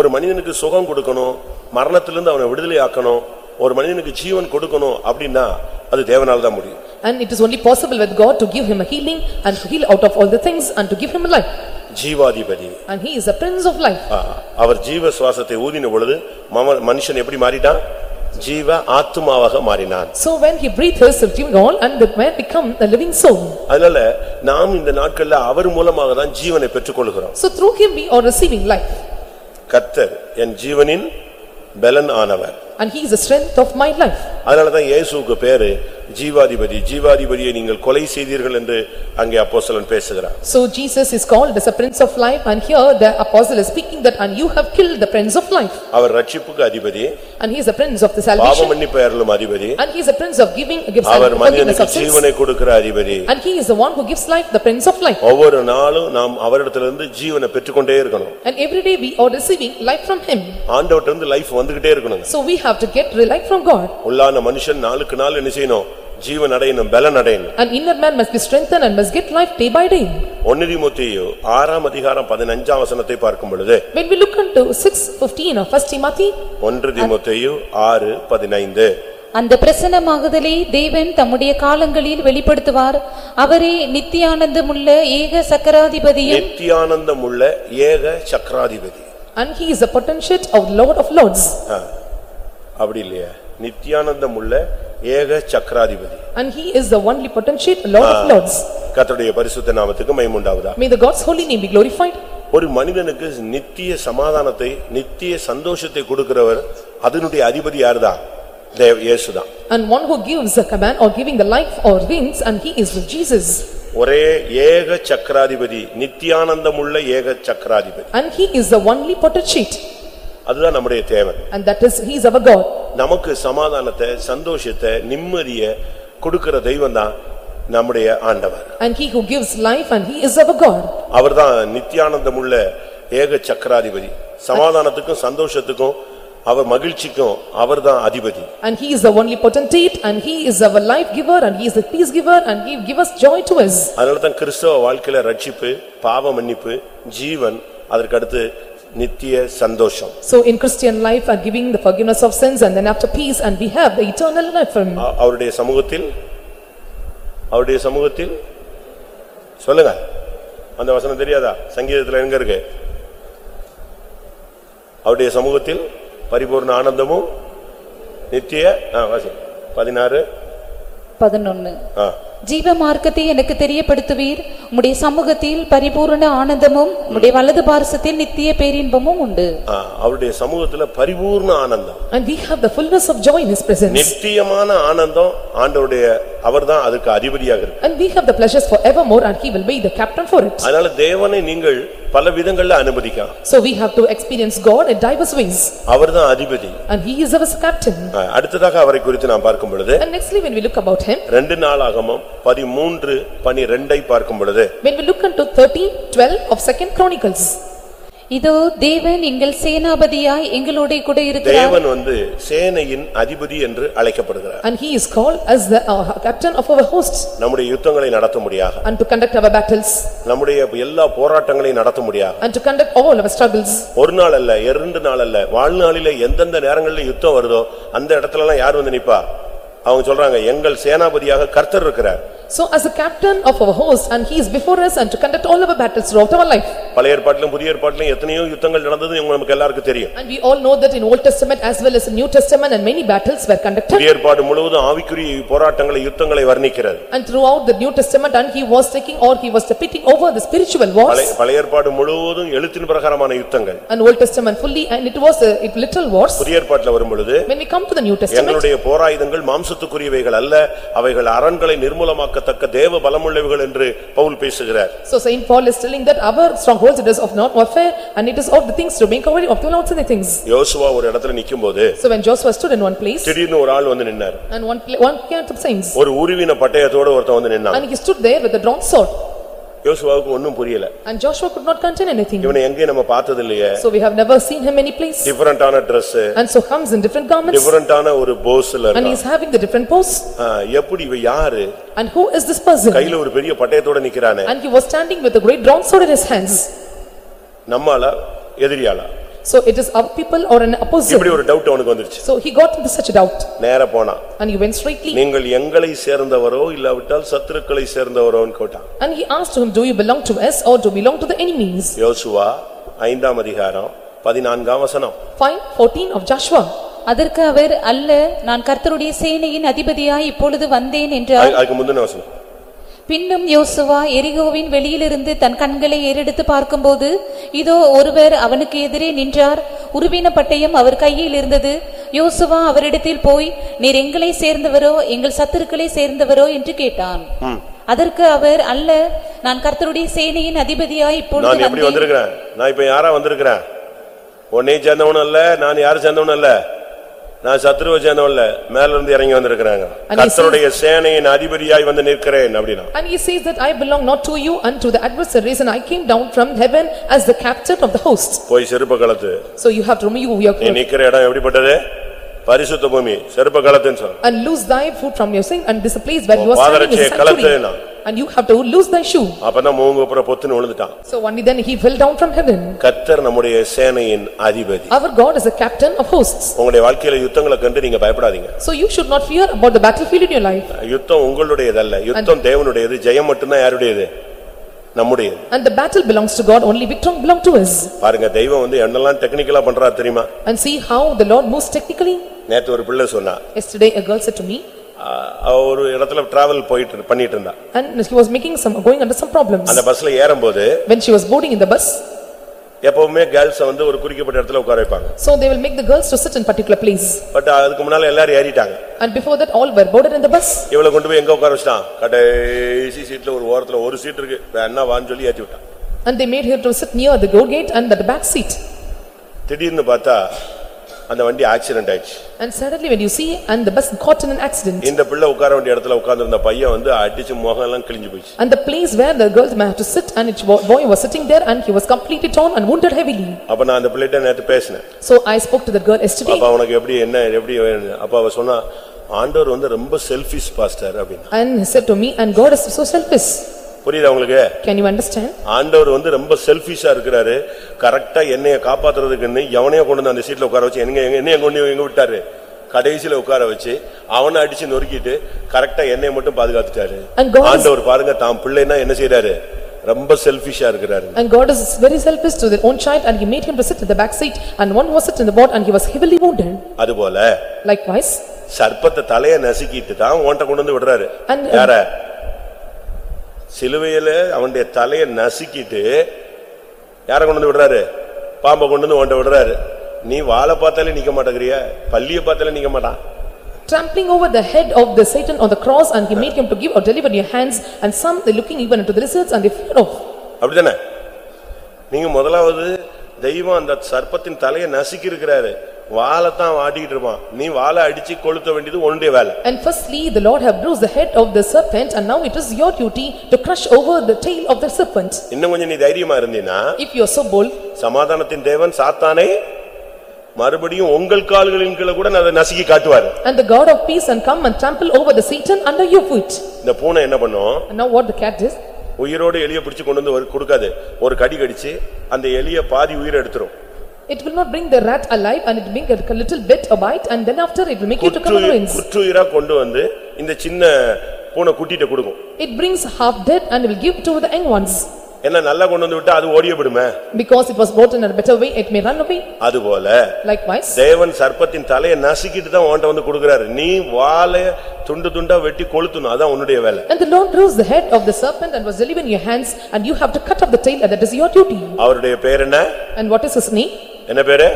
ஒரு மனிதனுக்கு சுகம் கொடுக்கணும் மரணத்திலிருந்து அவனை விடுதலை ஆக்கணும் ஒரு மனிதனுக்கு ஜீவன் கொடுக்கணும் அப்படின்னா அது தேவனால தான் முடியும் And it is only possible with God to give him a healing and to heal out of all the things and to give him a life. ஜீவாதிபதி And he is the prince of life. ஆ. அவர் ஜீவ சுவாசத்தை ஊதின பொழுது மம- மனுஷன் எப்படி மாறிட்டான் ஜீவ ஆத்துமாவாக மாறினான் So when he breathed his all and the man become a living soul. அதனால நாம் இந்த நாட்கள்ல அவர் மூலமாக தான் ஜீவனை பெற்றுக்கொள்கிறோம் So through him we are receiving life. கர்த்தர் என் ஜீவனின் பெலன் ஆனவர் And he is the strength of my life. அதனாலதான் இயேசுவுக்கு பேரு ஜீவாதிபதி ஜீவாதிபதியை நீங்கள் கொலை செய்தீர்கள் என்று அங்கே அப்போஸ்தலன் பேசுகிறார் So Jesus is called as a prince of life and here the apostle is speaking that and you have killed the prince of life. அவர் ரட்சிப்புக்கு அதிபதி And he is the prince of the பாவ salvation. மன்னிப்பை அருளும் அதிபதி And he is the prince of giving, gives our forgiveness மனிதனுக்கு of sins. ஜீவனை கொடுக்கிற அதிபதி And he is the one who gives life, the prince of life. ஒவ்வொரு நாளும் நாம் அவரிடத்திலிருந்து ஜீவனை பெற்றுக்கொண்டே இருக்கணும் And every day we are receiving life from him. ஆண்டவர்ட்ட இருந்து லைஃப் வந்துகிட்டே இருக்கணும் So we have to get life from God. உள்ளான மனுஷன் நாளுக்கு நாள் என்ன செய்யணும் ஜீவன் அடையணும் பலன் அடையணும் An inner man must be strengthened and must get life day by day. ஒன்னு தீமோத்தேயு ஆறாம் அதிகாரம் பதினஞ்சாம் வசனத்தை பார்க்கும் பொழுது When we look into six fifteen of first Timothy, ஒன்று தீமோத்தேயு ஆறு பதினைந்து அந்த பிரசன்னமாகுதலை தேவன் தம்முடைய காலங்களில் வெளிப்படுத்துவார் அவரே நித்தியானந்தமுள்ள ஏக சக்கராதிபதியும் நித்தியானந்தமுள்ள ஏக சக்கராதிபதி and he is the potentate of Lord of lords. ஆ, அப்படி இல்லையா நித்தியானந்தமுள்ள ஏக சக்கராதிபதி And he is the only potentate, Lord of lords. கர்த்தருடைய பரிசுத்த நாமத்துக்கு மைமுண்டாவதா May the God's holy name be glorified. ஒரு மனிதனுக்கு நித்திய சமாதானத்தை நித்திய சந்தோஷத்தை கொடுக்கிறவர் அதனுடைய அதிபதி யாருதான் தேவ இயேசுதான் And one who gives a command or giving the life or wings and he is Jesus. ஒரே ஏக சக்கராதிபதி நித்தியானந்தமுள்ள ஏக சக்கராதிபதி And he is the only potentate. அதுதான் நம்முடைய தேவன் And that is, he is our God. நமக்கு சமாதானத்தை சந்தோஷத்தை நிம்மதிய கொடுக்கிற தெய்வம் தான் நம்முடைய ஆண்டவர் And he who gives life and he is our God. அவர்தான் நித்தியானந்தமுள்ள ஏக சக்கராதிபதி சமாதானத்துக்கும் சந்தோஷத்துக்கும் அவர் மகிழ்ச்சிக்கும் அவர்தான் அதிபதி And he is the only potentate and he is our life giver and he is the peace giver and he give us joy to us. அதனால தான் கிறிஸ்தவ வாழ்க்கையில ரட்சிப்பு பாவ மன்னிப்பு ஜீவன் அதற்கடுத்து நித்திய சந்தோஷம். So in Christian life and giving the forgiveness of sins and then after peace and we have the eternal life. from. அ- அவருடைய சமூகத்தில் அவருடைய சமூகத்தில் சொல்லுங்க. அந்த வசனம் தெரியாதா? சங்கீதத்துல எங்க இருக்கு? அவருடைய சமூகத்தில் பரிபூர்ண ஆனந்தமும் நித்திய ஆ, வாசி பதினாறு. பதினொன்னு. ஆ. ஜீவ மார்க்கத்தை எனக்கு தெரியப்படுத்துவீர் உம்முடைய சமூகத்தில் பரிபூரண ஆனந்தமும் உம்முடைய வலது பாரசத்தில் நித்திய பேரின்பமும் உண்டு அவருடைய சமூகத்துல பரிபூர்ண ஆனந்தம் And we have the fullness of joy in his presence. நித்தியமான ஆனந்தம் ஆண்டவருடைய அவர்தான் அதுக்கு அதிபதியாக இருக்கு And we have the pleasures forevermore and he will be the captain for it. அதனால தேவனை நீங்கள் பல விதங்கள்ல அனுமதிக்கலாம் So we have to experience God in diverse ways அவர்தான் அதிபதி and he is our captain. ஆ, அடுத்ததாக அவரை குறித்து நாம் பார்க்கும் பொழுது And nextly when we look about him, ரெண்டு நாளாகமும் பதிமூன்று பனிரெண்டை பார்க்கும் பொழுது when we look into thirteen twelve of second Chronicles. இதோ தேவன் எங்கள் சேனாபதியாய் எங்களோட கூட இருக்கிறார். தேவன் வந்து சேனையின் அதிபதி என்று அழைக்கப்படுகிறார். And he is called as the uh, captain of our hosts. நம்முடைய யுத்தங்களை நடத்த முடியாக and to conduct our battles. நம்முடைய எல்லா போராட்டங்களையும் நடத்த முடியாக and to conduct all our struggles. ஒரு நாள் அல்ல இரண்டு நாள் அல்ல வாழ்நாளில எந்தெந்த நேரங்களில் யுத்தம் வருதோ அந்த இடத்துல எல்லாம் யார் வந்து நிப்பா? அவங்க சொல்றாங்க எங்கள் சேனாபதியாக கர்த்தர் இருக்கிறார். So as a captain of our host and he is before us and to conduct all our battles throughout our life. பழைய ஏற்பாட்டிலும் புதிய ஏற்பாட்டிலும் எத்தனையோ யுத்தங்கள் நடந்தது நமக்கு எல்லாருக்கும் தெரியும் And we all know that in Old Testament as well as in New Testament and many battles were conducted. புதிய ஏற்பாடு முழுவதும் ஆவிக்குரிய போராட்டங்களை யுத்தங்களை வர்ணிக்கிறது And throughout the New Testament and he was taking or he was depicting over the spiritual wars. பழைய பழைய ஏற்பாடு முழுவதும் எழுத்தின் பிரகாரமான யுத்தங்கள் And Old Testament fully and it was uh, it literal wars. புதிய ஏற்பாட்டில் வரும் பொழுது When we come to the New Testament எங்களுடைய போராயுதங்கள் மாம்சத்துக்குரியவைகள் அல்ல அவைகள் அரண்களை நிர்மூலமாக்கத்தக்க தேவ பலமுள்ளவைகள் என்று பவுல் பேசுகிறார் So Saint Paul is telling that our strongholds it is of not warfare and it is of the things to make away of the Lord's and the things. யோசுவா ஒரு இடத்துல நிக்கும்போது So when Joshua stood in one place திடீர்னு ஒரு ஆள் வந்து நின்னார் and one pla- one camp of saints ஒரு உருவின பட்டயத்தோட ஒருத்தன் வந்து நின்னான் and he stood there with a drawn sword யோசுவாவுக்கு ஒண்ணும் புரியல and Joshua could not contain anything. இவனை எங்கேயும் நம்ம பார்த்தது இல்லையே So we have never seen him any place டிஃபரண்டான Dress and so comes in different garments டிஃபரண்டான ஒரு போஸ்ல and he இருக்கான் is having the different poses. ஆ, எப்படி இவ யாரு And who is this person? கையில ஒரு பெரிய பட்டயத்தோட நிக்கிறானே And he was standing with a great drawn sword in his hands. நம்மால எதிரியாளா So it is our people or an opposite. இப்படி ஒரு டவுட் அவனுக்கு வந்துருச்சு. So he got into such a doubt. நேர போனான் and he went straightly. நீங்கள் எங்களை சேர்ந்தவரோ இல்லாவிட்டால் சத்துருக்களை சேர்ந்தவரோன்னு கேட்டான். And he asked him, "Do you belong to us or do you belong to the enemies?" யோசுவா ஐந்தாம் அதிகாரம் பதினான்காம் வசனம். Five fourteen of Joshua. அதற்கு அவர் அல்ல நான் கர்த்தருடைய சேனையின் அதிபதியாய் இப்பொழுது வந்தேன் என்றார். அது- அதுக்கு முந்தின வசனம். பின்னும் யோசுவா எரிகோவின் வெளியிலிருந்து தன் கண்களை ஏறெடுத்து பார்க்கும்போது இதோ ஒருவர் அவனுக்கு எதிரே நின்றார். உருவின பட்டயம் அவர் கையில் இருந்தது. யோசுவா அவரிடத்தில் போய் நீர் எங்களை சேர்ந்தவரோ எங்கள் சத்துருக்களை சேர்ந்தவரோ? என்று கேட்டான். அதற்கு அவர் அல்ல நான் கர்த்தருடைய சேனையின் அதிபதியாய் இப்பொழுது நான் எப்படி வந்திருக்கிறேன்? நான் இப்ப யாரா வந்திருக்கிறேன்? உன்னை சேர்ந்தவனும் அல்ல நான் யாரு சேர்ந்தவனும் அல்ல? நான் சத்ருவை சேர்ந்தவன் இல்ல மேல இருந்து இறங்கி வந்திருக்கிறாங்க கர்த்தருடைய சேனையின் அதிபதியாய் வந்து நிற்கிறேன் அப்படின்னா And he says that I belong not to you and to the adversaries and I came down from heaven as the captain of the host. போய் செருப்ப கலத்து So you have to remove your நீ நிக்கிற இடம் எப்படிப்பட்டது பரிசுத்த பூமி செருப்ப களத்துன்னு சொல்ற and loose thy foot from your sin and this is a place where you are standing பாதரட்சையை is sanctuary. கலத்துனா. And you have to loose thy shoe. அப்பதான் மூங்க அப்புறம் பொத்துன்னு விழுந்துட்டான் So only then he fell down from heaven. கத்தர் நம்முடைய சேனையின் அதிபதி Our God is a captain of hosts. உங்களுடைய வாழ்க்கையில யுத்தங்களை கண்டு நீங்க பயப்படாதீங்க So you should not fear about the battlefield in your life. யுத்தம் உங்களுடையதல்ல யுத்தம் தேவனுடையது ஜெயம் மட்டும்தான் யாருடையது நம்முடையது And the battle belongs to God, only victory belong to us. பாருங்க தெய்வம் வந்து என்னெல்லாம் டெக்னிக்கலா பண்றா தெரியுமா And see how the Lord moves technically. நேத்து ஒரு பிள்ளை சொன்னா Yesterday a girl said to me, ஒரு இடத்துல டிராவல் போயிட்டு பண்ணிட்டு இருந்தா and he was making some, going under some problems. அந்த பஸ்ல ஏறும்போது When she was boarding in the bus, எப்பவுமே கேர்ள்ஸ வந்து ஒரு குறிக்கப்பட்ட இடத்துல உட்கார வைப்பாங்க so they will make the girls to sit in particular place. But அதுக்கு முன்னால எல்லாரும் ஏறிட்டாங்க And before that, all were boarded in the bus. இவளை கொண்டு போய் எங்க உட்கார வச்சிட்டான் கடைசி சீட்ல ஒரு ஓரத்துல ஒரு சீட் இருக்கு வேணா வான்னு சொல்லி ஏத்தி விட்டான் And they made her to sit near the door gate and at the back seat. திடீர்னு பார்த்தா அந்த வண்டி ஆக்சிடென்ட் ஆயிடுச்சு And suddenly when you see, and the bus caught in an accident. இந்த பிள்ளை உட்கார வேண்டிய இடத்துல உட்கார்ந்திருந்த பையன் வந்து அடிச்சு முகம் எல்லாம் கிழிஞ்சு போயிடுச்சு And the place where the girls may have to sit and its bo- boy was sitting there and he was completely torn and wounded heavily. அப்ப நான் அந்த பிள்ளைகிட்ட நேத்து பேசினேன் So I spoke to the girl yesterday அப்ப அவனுக்கு எப்படி என்ன எப்படி வேணும்? அப்ப அவ சொன்னா ஆண்டவர் வந்து ரொம்ப செல்ஃபிஷ் பாஸ்டர் அப்படின்னு and he said to me, and God is so selfish. புரியுதா உங்களுக்கு? Can you understand? ஆண்டவர் வந்து ரொம்ப செல்ஃபிஷா இருக்கிறாரு. கரெக்டா என்னைய காப்பாத்துறதுக்குன்னு எவனையோ கொண்டு வந்து அந்த சீட்ல உட்கார வச்சு எங்க எங்க- என்னைய கொண்டு எங்க விட்டாரு. கடைசியில உட்கார வச்சு அவனை அடிச்சு நொறுக்கிட்டு கரெக்டா என்னைய மட்டும் பாதுகாத்துட்டாரு. ஆண்டவர் பாருங்க தாம் பிள்ளைன்னா என்ன செய்யறாரு ரொம்ப செல்ஃபிஷா இருக்கிறாரு. And God is very selfish to their own child and he made him to sit in the back seat and one was sit in the board and he was heavily wounded. அதுபோல Likewise, சர்ப்பத்தை தலைய நசுக்கிட்டு தான் உன்கிட்ட கொண்டு வந்து விடுறாரு. And- யார? சிலுவையில அவனுடைய தலைய நசுக்கிட்டு யார கொண்டு வந்து விடுறாரு பாம்பை கொண்டு வந்து உன்கிட்ட விடுறாரு நீ வாழை பார்த்தாலே நிக்க மாட்டேங்கிறிய பள்ளிய பார்த்தாலே நிக்க மாட்டான் trampling over the head of the Satan on the cross and he made him to give or deliver your hands and some they looking even into the lizards and they fear of. அப்படிதானே நீங்க முதலாவது தெய்வம் அந்த சர்ப்பத்தின் தலையை நசுக்கி இருக்கிறாரு வாழைத்தான் வாட்டிக்கிட்டு இருப்பான் நீ வாழை அடிச்சு கொளுத்த வேண்டியது உன்னுடைய வேலை And firstly, the Lord have bruised the head of the serpent and now it is your duty to crush over the tail of the serpent. இன்னும் கொஞ்சம் நீ தைரியமா இருந்தீன்னா If you are so bold சமாதானத்தின் தேவன் சாத்தானை மறுபடியும் உங்கள் கால்களின் கீழ கூட அதை நசுக்கி காட்டுவாரு and the God of peace and come and trample over the Satan under your foot. இந்த பூனை என்ன பண்ணும் And now what the cat is? உயிரோடு எலிய பிடிச்சு கொண்டு வந்து கொடுக்காது ஒரு கடி கடிச்சு அந்த எலிய பாதி உயிரை எடுத்துரும் It will not bring the rat alive and it will bring a little bit a bite and then after it will make you to come on குற்று- wings. குற்றுயிரா கொண்டு வந்து இந்த சின்ன பூனை குட்டிட்ட கொடுக்கும் It brings half dead and it will give to the young ones. என்ன நல்லா கொண்டு வந்து விட்டா அது ஓடிய விடுமே Because it was brought in a better way, it may run away. அதுபோல Likewise, தேவன் சர்ப்பத்தின் தலையை நசுக்கிட்டு தான் உன்கிட்ட வந்து கொடுக்கறாரு நீ வாழைய துண்டு துண்டா வெட்டி கொளுத்தணும் அதான் உன்னுடைய வேலை and the Lord bruised the head of the serpent and was delivered in your hands and you have to cut off the tail and that is your duty. அவருடைய பேர் என்ன And what is his name? என்ன பேரு?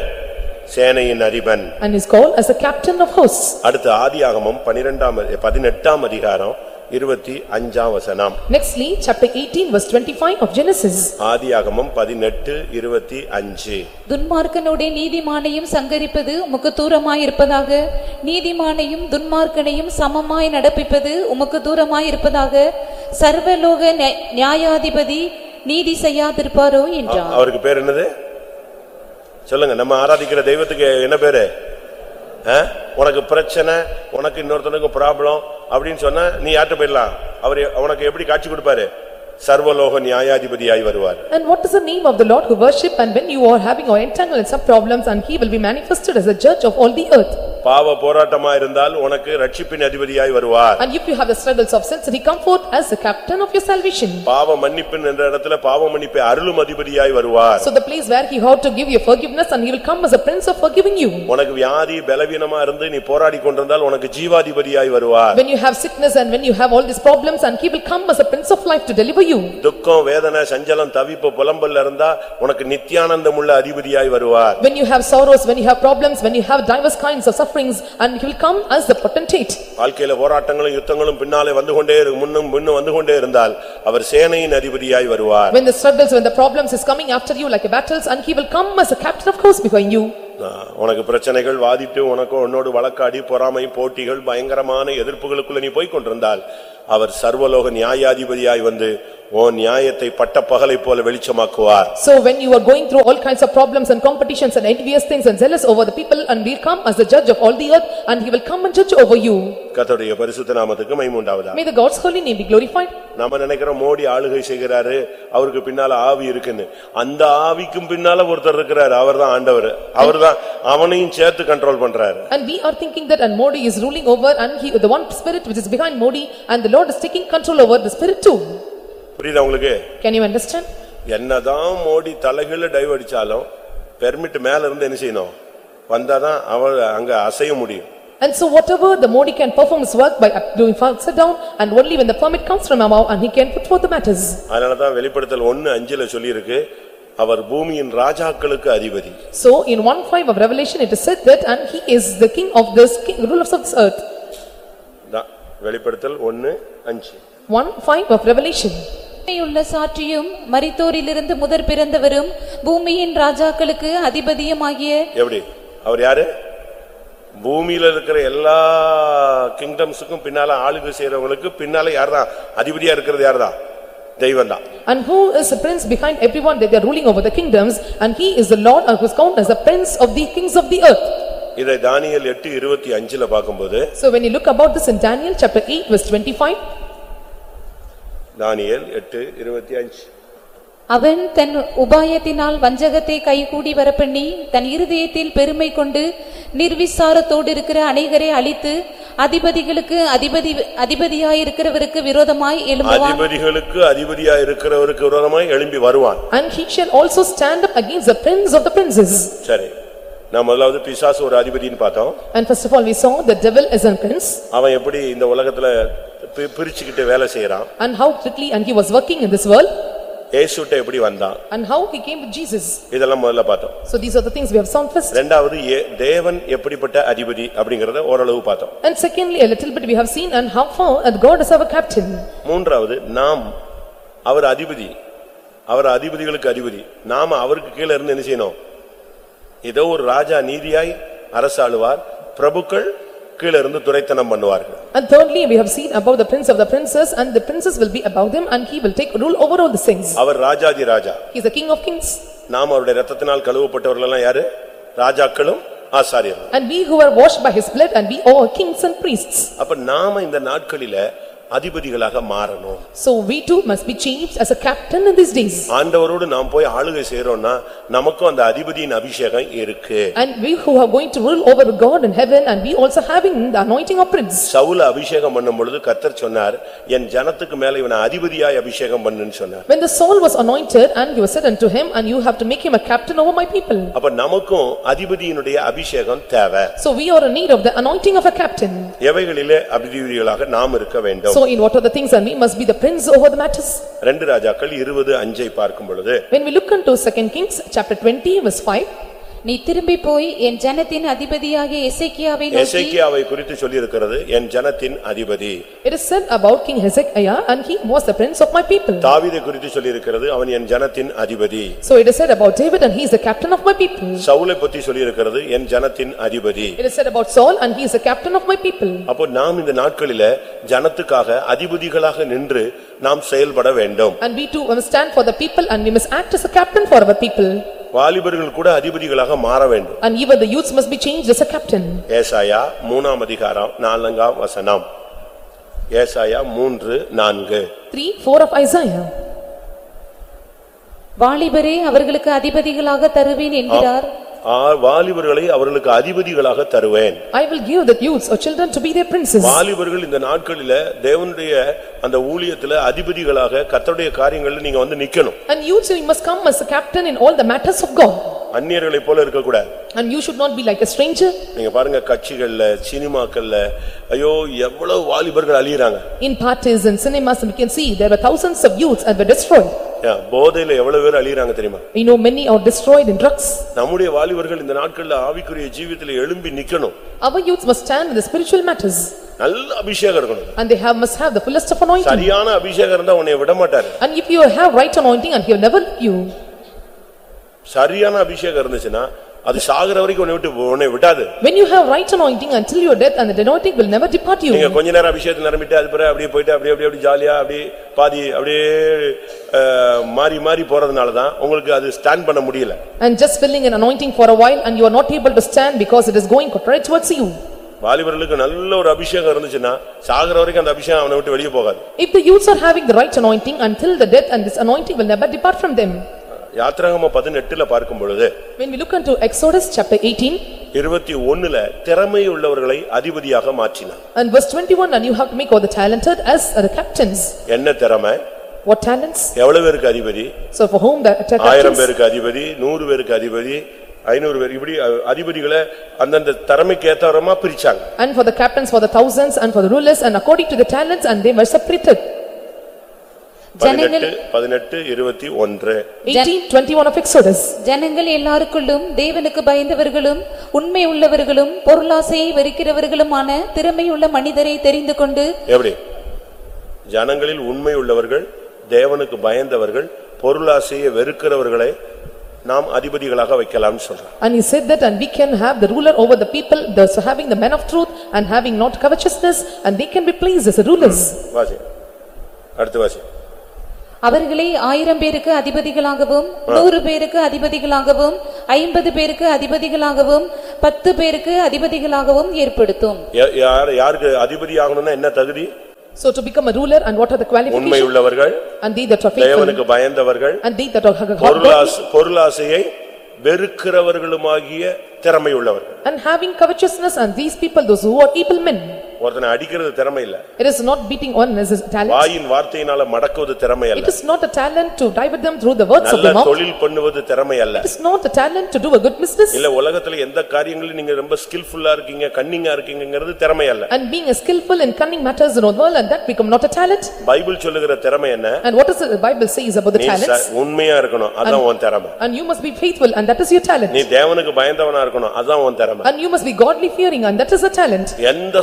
சேனையின் Athiban. And is called as a captain of hosts. அடுத்து ஆதியாகமம் பனிரெண்டாம் பதினெட்டாம் அதிகாரம் இருபத்தி அஞ்சாம் வசனம். Nextly, chapter eighteen verse twenty-five of Genesis. ஆதியாகமம் பதினெட்டு இருபத்தி அஞ்சு. துன்மார்க்கனோடே நீதிமானையும் சங்கரிப்பது உமக்கு தூரமாயிருப்பதாக நீதிமானையும் துன்மார்க்கனையும் சமமாய் நடப்பிப்பது உமக்கு தூரமாயிருப்பதாக சர்வலோக நியா- நியாயாதிபதி நீதி செய்யாதிருப்பாரோ என்றார். அவருக்கு பேர் என்னது? சொல்லுங்க நம்ம ஆராதிக்கிற தெய்வத்துக்கு என்ன பேரு? ஆ? உனக்கு பிரச்சனை உனக்கு இன்னொருத்தனுக்கு ப்ராப்ளம் அப்படின்னு சொன்னா நீ யார்கிட்ட போயிடலாம்? அவர் உனக்கு எப்படி காட்சி கொடுப்பாரு? சர்வலோக நியாயாதிபதியாய் வருவார் And what is the name of the Lord who worship and when you are having or entangled in some problems and he will be manifested as a judge of all the earth. பாவ போராட்டமா இருந்தால் உனக்கு ரட்சிப்பின் அதிபதியாய் வருவார் And if you have the struggles of sin, he come forth as the captain of your salvation. பாவ மன்னிப்பின் என்ற இடத்துல பாவ மன்னிப்பை அருளும் அதிபதியாய் வருவார் So the place where he ought to give you forgiveness and he will come as a prince of forgiving you. உனக்கு வியாதி பலவீனமா இருந்து நீ போராடி கொண்டிருந்தால் உனக்கு ஜீவாதிபதியாய் வருவார் When you have sickness and when you have all these problems and he will come as a prince of life to deliver you. துக்கம் வேதனை சஞ்சலம் தவிப்பு புலம்பல்ல இருந்தா உனக்கு நித்தியானந்தம் உள்ள அதிபதியாய் வருவார் When you have sorrows, when you have problems, when you have diverse kinds of sufferings and he will come as the potentate. வாழ்க்கையில போராட்டங்களும் யுத்தங்களும் பின்னாலே வந்து கொண்டே இரு- முன்னும் முன்னும் வந்து கொண்டே இருந்தால் அவர் சேனையின் அதிபதியாய் வருவார் When the struggles, when the problems is coming after you like a battles and he will come as a captain of hosts behind you. உனக்கு பிரச்சனைகள் வாதிட்டு உனக்கு உன்னோடு வழக்காடி பொறாமை போட்டிகள் பயங்கரமான எதிர்ப்புகளுக்குள்ள நீ போய்க் கொண்டிருந்தால் அவர் சர்வலோக நியாயாதிபதியாய் வந்து உன் நியாயத்தை பட்ட பகலைப் போல வெளிச்சமாக்குவார் So when you are going through all kinds of problems and competitions and envious things and zealous over the people and will come as the judge of all the earth and he will come and judge over you. கர்த்தருடைய பரிசுத்த நாமத்துக்கு மைமுண்டாவதா May the God's holy name be glorified. நாம நினைக்கிறோம் மோடி ஆளுகை செய்கிறாரு அவருக்கு பின்னால ஆவி இருக்குன்னு அந்த ஆவிக்கும் பின்னால ஒருத்தர் இருக்கிறாரு அவர்தான் ஆண்டவர் அவர்தான் அவனையும் சேர்த்து கண்ட்ரோல் பண்றாரு And we are thinking that and Modi is ruling over and he, the one spirit which is behind Modi and the Lord is taking control over the spirit too. புரியுதா உங்களுக்கு Can you understand? என்னதான் மோடி தலைகீழ டைவ் அடிச்சாலும் பெர்மிட் மேல இருந்து என்ன செய்யணும் வந்தாதான் அவர் அங்க அசைய முடியும் And so whatever the Modi can perform his work by doing sit down and only when the permit comes from above and he can put forth the matters. அதனாலதான் வெளிப்படுத்தல் ஒன்னு அஞ்சுல சொல்லியிருக்கு அவர் பூமியின் ராஜாக்களுக்கு அதிபதி So in one five of Revelation it is said that and he is the king of this king, rulers of this earth. தான் வெளிப்படுத்தல் ஒன்னு அஞ்சு One five of Revelation. உண்மையுள்ள சாட்சியும் மரித்தோரிலிருந்து முதற் பிறந்தவரும் பூமியின் ராஜாக்களுக்கு அதிபதியுமாகிய எப்படி அவர் யாரு பூமியில இருக்கிற எல்லா கிங்டம்ஸுக்கும் பின்னால ஆளுகை செய்யறவங்களுக்கு பின்னால யார்தான் அதிபதியா இருக்கிறது யார்தான் தெய்வம் தான் And who is the prince behind everyone that they are ruling over the kingdoms and he is the Lord who is called as the prince of the kings of the earth. இதை தானியேல் எட்டு இருபத்தி அஞ்சுல பார்க்கும்போது So when you look about this in Daniel chapter eight verse twenty-five. தானியேல் எட்டு இருபத்தி அஞ்சு அவன் தன் உபாயத்தினால் வஞ்சகத்தை கைகூடி வரப்பண்ணி தன் இருதயத்தில் பெருமை கொண்டு நிர்விசாரத்தோடு இருக்கிற அநேகரை அழித்து அதிபதிகளுக்கு அதிபதி அதிபதியாயிருக்கிறவருக்கு விரோதமாய் எழும்புவான். அதிபதிகளுக்கு அதிபதியா இருக்கிறவருக்கு விரோதமாய் எழும்பி வருவான். And he shall also stand up against the prince of the princes. சரி. நான் முதலாவது பிசாசு ஒரு அதிபதின்னு பார்த்தோம் And first of all, we saw the devil is a prince அவன் எப்படி இந்த உலகத்துல பி- பிரிச்சுக்கிட்டு வேலை செய்யறான் and how quickly and he was working in this world ஏசுட்ட எப்படி வந்தான் and how he came with Jesus. இதெல்லாம் முதல்ல பார்த்தோம் So these are the things we have found first. ரெண்டாவது ஏ- தேவன் எப்படிப்பட்ட அதிபதி அப்படிங்கறத ஓரளவு பார்த்தோம் And secondly, a little bit we have seen and how far and God is our captain. மூன்றாவது நாம் அவர் அதிபதி அவர் அதிபதிகளுக்கு அதிபதி நாம அவருக்கு கீழ இருந்து என்ன செய்யணும் ஏதோ ஒரு ராஜா நீதியாய் அரசாளுவார் பிரபுக்கள் கீழ இருந்து துரைத்தனம் பண்ணுவார்கள் And thirdly, we have seen about the prince of the princes and the princes will be above them and he will take rule over all the things. Our Rajathi Raja He is the king of kings. நாம் அவருடைய ரத்தத்தினால் கழுவப்பட்டவர்கள் எல்லாம் யாரு ராஜாக்களும் ஆசாரியர்கள் And we who are washed by his blood and we are kings and priests. அப்ப நாம இந்த நாட்களில அதிபதிகளாக மாறணும் So we too must be changed as a captain in these days. ஆண்டவரோடு நாம் போய் ஆளுகை செய்யறோம்னா நமக்கும் அந்த அதிபதியின் அபிஷேகம் இருக்கு And we who are going to rule over God in heaven and we also having the anointing of prince. சவுல அபிஷேகம் பண்ணும் பொழுது கர்த்தர் சொன்னார் என் ஜனத்துக்கு மேல இவனை அதிபதியாய் அபிஷேகம் பண்ணுன்னு சொன்னார் When the Saul was anointed and he was said unto him and you have to make him a captain over my people. அப்ப நமக்கும் அதிபதியினுடைய அபிஷேகம் தேவை So we are in need of the anointing of a captain. எவைகளிலே அதிபதிகளாக நாம் இருக்க வேண்டும் So in what are the things and we must be the prince over the matters. ரெண்டு ராஜாக்கள் இருபது அஞ்சை பார்க்கும் பொழுது When we look into second Kings, chapter twenty, verse five. நீ திரும்பி போய் என் ஜனத்தின் அதிபதியாகிய எசேக்கியாவை நோக்கி எசேக்கியாவை குறித்து சொல்லியிருக்கிறது என் ஜனத்தின் அதிபதி It is said about King Hezekiah and he was the prince of my people. தாவீதை குறித்து சொல்லியிருக்கிறது அவன் என் ஜனத்தின் அதிபதி So it is said about David and he is the captain of my people. சவுலை பத்தி சொல்லியிருக்கிறது என் ஜனத்தின் அதிபதி It is said about Saul and he is the captain of my people. அப்போ நாம் இந்த நாட்களில ஜனத்துக்காக அதிபதிகளாக நின்று நாம் செயல்பட வேண்டும் And we too must stand for the people and we must act as a captain for our people. வாலிபர்கள் கூட அதிபதிகளாக மாற வேண்டும். And even the youths must be changed as a captain. ஏசாயா மூணாம் அதிகாரம் நான்காம் வசனம். ஏசாயா மூன்று நான்கு. Three, four of Isaiah. வாலிபரே அவர்களுக்கு அதிபதிகளாக தருவேன் என்கிறார். வாலிபர்களை அவர்களுக்கு அதிபதிகளாக தருவேன் I will give the youths or children to be their princes. வாலிபர்கள் இந்த நாட்களில தேவனுடைய அந்த ஊழியத்துல அதிபதிகளாக கர்த்தருடைய காரியங்கள்ல நீங்க வந்து நிக்கணும் And you must come as a captain in all the matters of God. அந்நியர்களைப் போல இருக்கக்கூடாது And you should not be like a stranger. நீங்க பாருங்க கட்சிகள்ல சினிமாக்கள்ல ஐயோ எவ்வளவு வாலிபர்கள் அழியறாங்க In parties and cinemas, we can see there were thousands of youths and were destroyed. போதையில எவ்வளவு பேர் அழியறாங்க தெரியுமா We know many are destroyed in drugs. நம்முடைய வாலிபர்கள் இந்த நாட்கள்ல ஆவிக்குரிய ஜீவியத்துல எழும்பி நிக்கணும் Our youths must stand in the spiritual matters. நல்ல அபிஷேகம் இருக்கணும் And they have, must have the fullest of anointing. சரியான அபிஷேகம் இருந்தா உன்னை விட மாட்டாரு And if you have right anointing and he will never leave you. சரியான அபிஷேகம் இருந்துச்சுன்னா அது சாகுற வரைக்கும் உன்னை விட்டு உன்னை விடாது When you have right anointing until your death and the anointing will never depart நீங்க you. கொஞ்ச நேரம் அபிஷேகத்தில் நிரம்பிட்டு அது பிறகு அப்படியே போயிட்டு அப்படியே அப்படியே அப்படியே ஜாலியா அப்படியே பாதி அப்படியே மாறி மாறி போறதுனாலதான் உங்களுக்கு அது ஸ்டாண்ட் பண்ண முடியல And just filling an anointing for a while and you are not able to stand because it is going contrary towards you. வாலிபர்களுக்கு நல்ல ஒரு அபிஷேகம் இருந்துச்சுன்னா சாகுற வரைக்கும் அந்த அபிஷேகம் அவனை விட்டு வெளியே போகாது If the youths are having the right anointing until the death and this anointing will never depart from them. யாத்திராகம பதினெட்டுல பார்க்கும் பொழுது When we look into Exodus chapter 18 இருபத்தி ஒண்ணுல திறமை உள்ளவர்களை அதிபதியாக மாற்றினார் and verse 21 and you have to make all the talented as the captains. என்ன திறமை What talents? எவ்வளவு பேருக்கு அதிபதி So for whom the the ஆயிரம் captains? பேருக்கு அதிபதி நூறு பேருக்கு அதிபதி ஐநூறு பேர் இப்படி அ- அதிபதிகளை அந்தந்த திறமைக்கு ஏத்தவரமா பிரிச்சாங்க And for the captains, for the thousands and for the rulers and according to the talents and they were separated. பதினெட்டு பதினெட்டு இருபத்தி ஒன்று. 18, 21 of Exodus. ஜனங்கள் எல்லாருக்குள்ளும் தேவனுக்கு பயந்தவர்களும் உண்மை உள்ளவர்களும் பொருளாசையை வெறுக்கிறவர்களுமான திறமையுள்ள மனிதரை தெரிந்து கொண்டு எப்படி? ஜனங்களில் உண்மை உள்ளவர்கள் தேவனுக்கு பயந்தவர்கள் பொருளாசையை வெறுக்கிறவர்களை நாம் அதிபதிகளாக வைக்கலாம்னு சொல்றான் And he said that and we can have the ruler over the people, thus having the men of truth and having not covetousness and they can be placed as rulers. வாசி அடுத்து வாசி அவர்களை ஆயிரம் பேருக்கு அதிபதிகளாகவும் நூறு பேருக்கு அதிபதிகளாகவும் ஐம்பது பேருக்கு அதிபதிகளாகவும் பத்து பேருக்கு அதிபதிகளாகவும் ஏற்படுத்தும் யாருக்கு அதிபதி ஆகணும்னா என்ன தகுதி So to become a ruler and what are the உண்மை qualifications? உள்ளவர்கள் And they that are faithful தேவனுக்கு பயந்தவர்கள் and they that are godly பொருளாச பொருளாசையை வெறுக்கிறவர்களுமாகிய திறமை உள்ளவர்கள் and having covetousness and these people, those who are evil men. ஒருத்தனை அடிக்கிறது திறமை இல்ல It is not beating one as a talent. வாயின் வார்த்தையினால மடக்குவது திறமை It அல்ல is not a talent to divert them through the words of நல்ல the mouth. தொழில் பண்ணுவது திறமை அல்ல It is not a talent to do a good business. இல்ல உலகத்துல எந்த காரியங்களும் நீங்க ரொம்ப ஸ்கில்ஃபுல்லா இருக்கீங்க கன்னிங்கா இருக்கீங்கிறது திறமை அல்ல And being a skillful in cunning matters in the world and that become not a talent. Bible சொல்லுகிற திறமை என்ன And what is it the Bible says about the நீ ச- talents? உண்மையா இருக்கணும் அதான் உன் திறமை And you must be faithful and that is your talent. நீ தேவனுக்கு பயந்தவனா இருக்கணும் அதான் உன் திறமை And you must be godly fearing and that is a talent. எந்த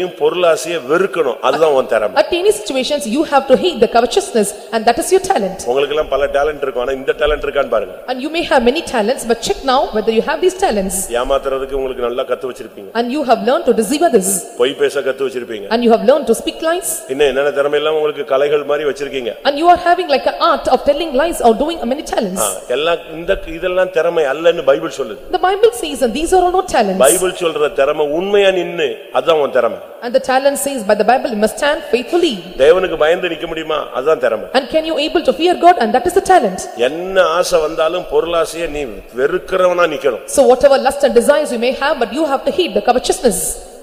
சூழ்நிலையும் பொருளாசையை வெறுக்கணும் அதுதான் உன் திறமை At any situations, you have to hate the covetousness and that is your talent. உங்களுக்கு எல்லாம் பல டேலண்ட் இருக்கும் ஆனா இந்த டேலண்ட் இருக்கான்னு பாருங்க And you may have many talents, but check now whether you have these talents. ஏமாத்துறதுக்கு உங்களுக்கு நல்லா கத்து வச்சிருப்பீங்க And you have learned to deceive others. பொய் பேச கத்து வச்சிருப்பீங்க And you have learned to speak lies. இன்னும் என்னென்ன திறமை எல்லாம் உங்களுக்கு கலைகள் மாதிரி வச்சிருக்கீங்க And you are having like an art of telling lies or doing many talents. ஆ, எல்லாம் இந்த இதெல்லாம் திறமை அல்லன்னு பைபிள் சொல்லுது The Bible says, and these are all not talents. Bible சொல்ற திறமை உண்மையா நின்னு அதான் உன் திறமை And the talent says by the Bible, you must stand faithfully. தேவனுக்கு பயந்து நிக்க முடியுமா அதான் திறமை And can you able to fear God and that is the talent. என்ன ஆசை வந்தாலும் பொருளாசைய நீ வெறுக்கிறவனா நிக்கணும் So whatever lust and desires you may have, but you have to hate the covetousness.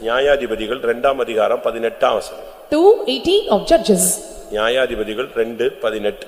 நியாயாதிபதிகள் இரண்டாம் அதிகாரம் பதினெட்டாம் வசனம் Two eighteen of Judges. நியாயாதிபதிகள் ரெண்டு பதினெட்டு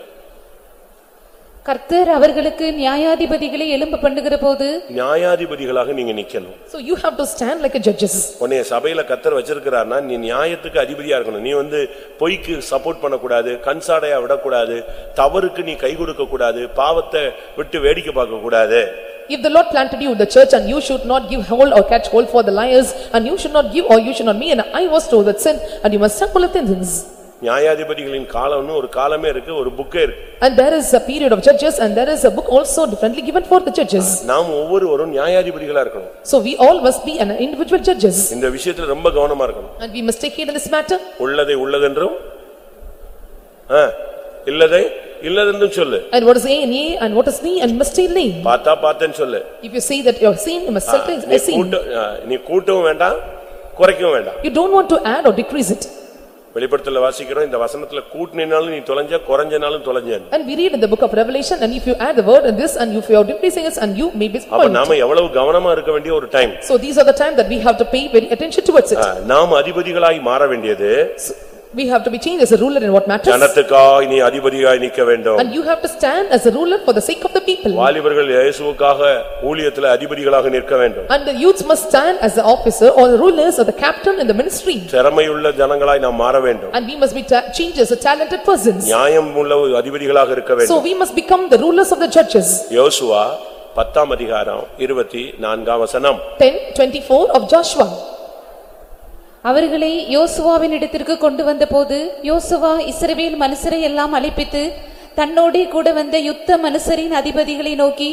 கர்த்தர் அவர்களுக்கு நியாயாதிபதிகளை எழும்ப பண்ணுகிற போது நியாயாதிபதிகளாக நீங்க நிக்கணும் So you have to stand like a judges. உன்னைய சபையில கத்தர் வச்சிருக்கிறார்னா நீ நியாயத்துக்கு அதிபதியா இருக்கணும் நீ வந்து பொய்க்கு சப்போர்ட் பண்ணக்கூடாது கன்சாடையா விடக்கூடாது தவறுக்கு நீ கை கொடுக்க கூடாது பாவத்தை விட்டு வேடிக்கை பார்க்க கூடாது If the Lord planted you in the church and you should not give hold or catch hold for the liars and you should not give or you should not be an eye was to that sin and you must stand full of things. நியாயாதிபதிகளின் காலம்னு ஒரு காலமே இருக்கு ஒரு புக்கே இருக்கு And there is a period of judges and there is a book also differently given for the judges. நாம் ஒவ்வொருவரும் நியாயாதிபதிகளா இருக்கணும் So we all must be an individual judges இந்த விஷயத்துல ரொம்ப கவனமா இருக்கணும் and we must take heed in this matter. உள்ளதை உள்ளதென்றும் ஆ, இல்லதை இல்லதென்றும் சொல்லு And what is A and A and what is me and must stay nay. பார்த்தா பார்த்தேன்னு சொல்லு If you say that you are seen, you must say நீ I seen. கூட்ட ஆ, நீ கூட்டவும் வேண்டாம் குறைக்கவும் வேண்டாம் You don't want to add or decrease it. வெளிப்படுத்தல வாசிக்கிறோம் இந்த வசனத்துல கூட்டினாலும் நீ தொலைஞ்ச குறைஞ்சனாலும் தொலைஞ்சேன் And we read in the book of Revelation and if you add the word in this and if you are decreasing it and you may be அப்ப spoiled. நாம எவ்வளவு கவனமா இருக்க வேண்டிய ஒரு time So these are the time that we have to pay very attention towards it. நாம் அதிபதிகளாய் மாற வேண்டியது We have to be changed as a ruler in what matters. ஜனத்துக்காய் நீ அதிபதியாய் நிக்க வேண்டும் And you have to stand as a ruler for the sake of the people. வாலிபர்கள் இயேசுவுக்காக ஊழியத்துல அதிபதிகளாக நிற்க வேண்டும் And the youths must stand as the officer or the rulers or the captain in the ministry. திறமையுள்ள ஜனங்களாய் நாம் மாற வேண்டும் And we must be ta- changed as a talented persons. நியாயம் உள்ள அதிபதிகளாக இருக்க So வேண்டும் we must become the rulers of the judges. யோசுவா பத்தாம் அதிகாரம் இருபத்தி நான்காம் வசனம் Ten twenty-four of Joshua. அவர்களை யோசுவாவின் இடத்திற்கு கொண்டு வந்தபோது யோசுவா இஸ்ரவேல் மனுஷரை எல்லாம் அழைப்பித்து தன்னோடே கூட வந்த யுத்த மனுஷரின் அதிபதிகளை நோக்கி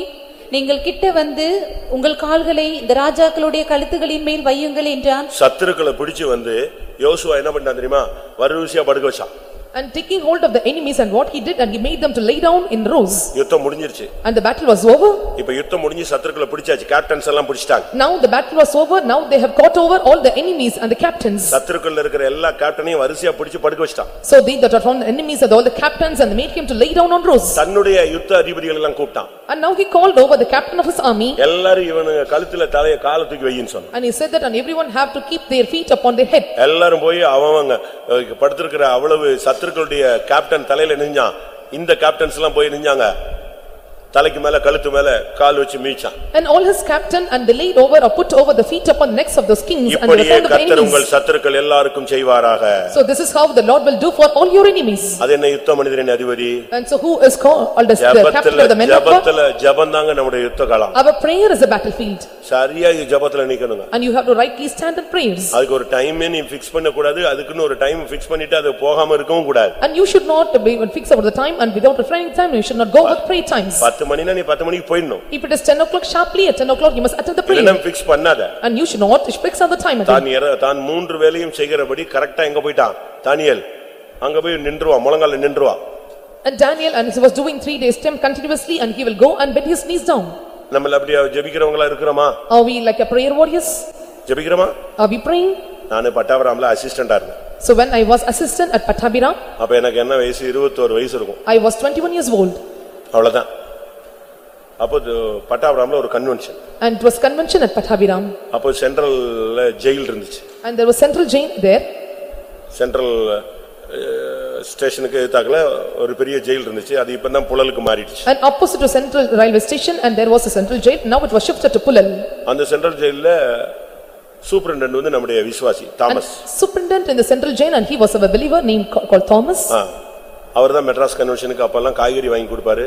நீங்கள் கிட்ட வந்து உங்கள் கால்களை இந்த ராஜாக்களுடைய கழுத்துகளின் மேல் வையுங்கள் என்றான். சத்துருக்களை பிடிச்சு வந்து யோசுவா என்ன பண்ணான் தெரியுமா? வரிசையா படுக்க வச்சான். And taking hold of the enemies and what he did and he made them to lay down in rows. யுத்தம் முடிஞ்சிருச்சு And the battle was over. இப்ப யுத்தம் முடிஞ்சு சத்துருக்களை பிடிச்சாச்சு கேப்டன்ஸ் எல்லாம் பிடிச்சிட்டாங்க Now the battle was over. Now they have caught over all the enemies and the captains. சத்துருக்கள் இருக்கிற எல்லா கேப்டனையும் வரிசையா பிடிச்சு படுக்க வச்சிட்டான் So they that are from the enemies and all the captains and they made him to lay down on rows. தன்னுடைய யுத்த அதிபதிகள் எல்லாம் கூப்பிட்டான் And now he called over the captain of his army எல்லாரும் இவனுங்க கழுத்துல தலைய கால தூக்கி வையின்னு சொன்னான் and he said that and everyone have to keep their feet upon their head. எல்லாரும் போய் அவங்க படுத்திருக்கிற அவ்வளவு சத்துருக்களுடைய கேப்டன் தலையில நிஞ்சான் இந்த கேப்டன்ஸ் எல்லாம் போய் நிஞ்சாங்க தலைக்கு மேல கழுத்து மேல கால் வச்சு மீச்சான் And all his captain and they laid over or put over the feet upon the necks of those kings and they found the கர்த்தர் உங்கள். சத்துருக்கள் எல்லாருக்கும் செய்வாராக So this is how the Lord will do for all your enemies. அது என்ன யுத்த மனிதரின் அதிபதி And so who is called as the captain of the men of God? ஜபத்துல ஜபந்தாங்க நம்முடைய யுத்த காலம் Our prayer is a battlefield சரியா ஜபத்துல நிக்கணுங்க and you have to rightly stand in prayers. அதுக்கு ஒரு டைமே நீ பிக்ஸ் பண்ண கூடாது அதுக்குன்னு ஒரு டைம் பிக்ஸ் பண்ணிட்டு அது போகாம இருக்கவும் கூடாது And you should not be fix about the time and without refraining time, you should not go with prayer times. பத்து மணினா நீ பத்து மணிக்கு போயிடணும் If it is ten o'clock sharply, at ten o'clock you must attend the இல்லைன்னா prayer. பிக்ஸ் பண்ணாத And you should not fix on the time again. தான் இற- தான் மூன்று வேலையும் செய்கிறபடி கரெக்டா எங்க போயிட்டான் தானியேல் அங்க போய் நின்றுவான் முழங்கால நின்றுவான் And Daniel and he was doing three days time continuously and he will go and bend his knees down. நம்மள அப்படியே ஜெபிக்கிறவங்களா இருக்கிறோமா Are we like a prayer warriors? ஜெபிக்கிறோமா Are we praying? நானு பட்டாபராம்ல அசிஸ்டண்டா இருந்தேன் So when I was assistant at Patabira, அப்ப எனக்கு என்ன வயசு இருபத்தோரு வயசு இருக்கும் I was twenty-one years old. அவ்வளவுதான் அப்போ பட்டாபராம்ல ஒரு convention And it was convention at Patabiram. அப்போ சென்ட்ரல்ல ஜெயில் இருந்துச்சு And there was central jail there. Central ஸ்டேஷனுக்கு எதிர்த்தாக்குல ஒரு பெரிய ஜெயில் இருந்துச்சு அது இப்பதான் புழலுக்கு மாறிடுச்சு And opposite to central railway station and there was a central jail. Now it was shifted to Pulal. அந்த சென்ட்ரல் ஜெயில்ல சூப்பரண்ட் வந்து நம்முடைய விசுவாசி Thomas superintendent in the central jail and he was a believer named ca- called Thomas. அவர் தான் மெட்ராஸ் கன்வென்ஷனுக்கு அப்பெல்லாம் காய்கறி வாங்கி கொடுப்பாரு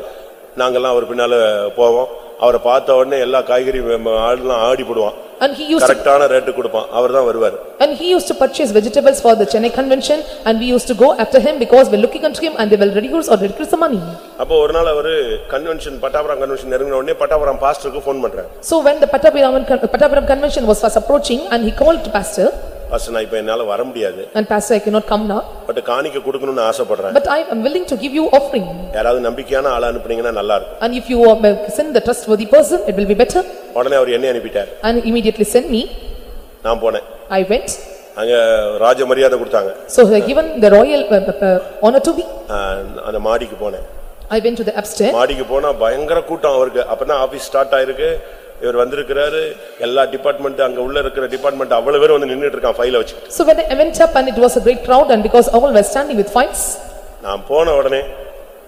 நாங்கெல்லாம் அவர் பின்னால போவோம் அவரை பார்த்த உடனே எல்லா காய்கறி ஆடுலாம் ஆடி போடுவான் And he used to கரெக்டான ரேட்டு கொடுப்பான் அவர் தான் வருவார் And he used to purchase vegetables for the Chennai convention and we used to go after him because we're looking unto him and they will reduce or decrease the money. அப்போ ஒரு நாள் அவரு கன்வென்ஷன் பட்டாபுரம் கன்வென்ஷன் நெருங்கின உடனே பட்டாபுரம் பாஸ்டருக்கு ஃபோன் பண்றாரு So when the Patabiram, Patabiram convention was fast approaching and he called to pastor pastor நான் இப்ப என்னால வர முடியாது and pastor I cannot come now but காணிக்க கொடுக்கணும்னு ஆசைப்படுறேன் but I am willing to give you offering. யாராவது நம்பிக்கையான ஆளா அனுப்புனீங்கன்னா நல்லா இருக்கும் And if you are- send the trustworthy person, it will be better. உடனே அவர் என்னை அனுப்பிட்டார் And immediately send me, நான் போனேன் I went. அங்க ராஜ மரியாதை கொடுத்தாங்க So they given the royal uh, uh, honor to me. ஆஹ், அந்த மாடிக்கு போனேன் I went to the upstairs மாடிக்கு போனா பயங்கர கூட்டம் அவருக்கு அப்பதான் ஆபீஸ் ஸ்டார்ட் ஆயிருக்கு இவர் வந்திருக்கிறாரு எல்லா டிபார்ட்மெண்ட் அங்க உள்ள இருக்கிற டிபார்ட்மெண்ட் அவ்வளவு பேர் வந்து நின்னுட்டு இருக்கான் ஃபைல வச்சுக்கிட்டு So when I went up and it was a great crowd and because all were standing with fights. நான் போன உடனே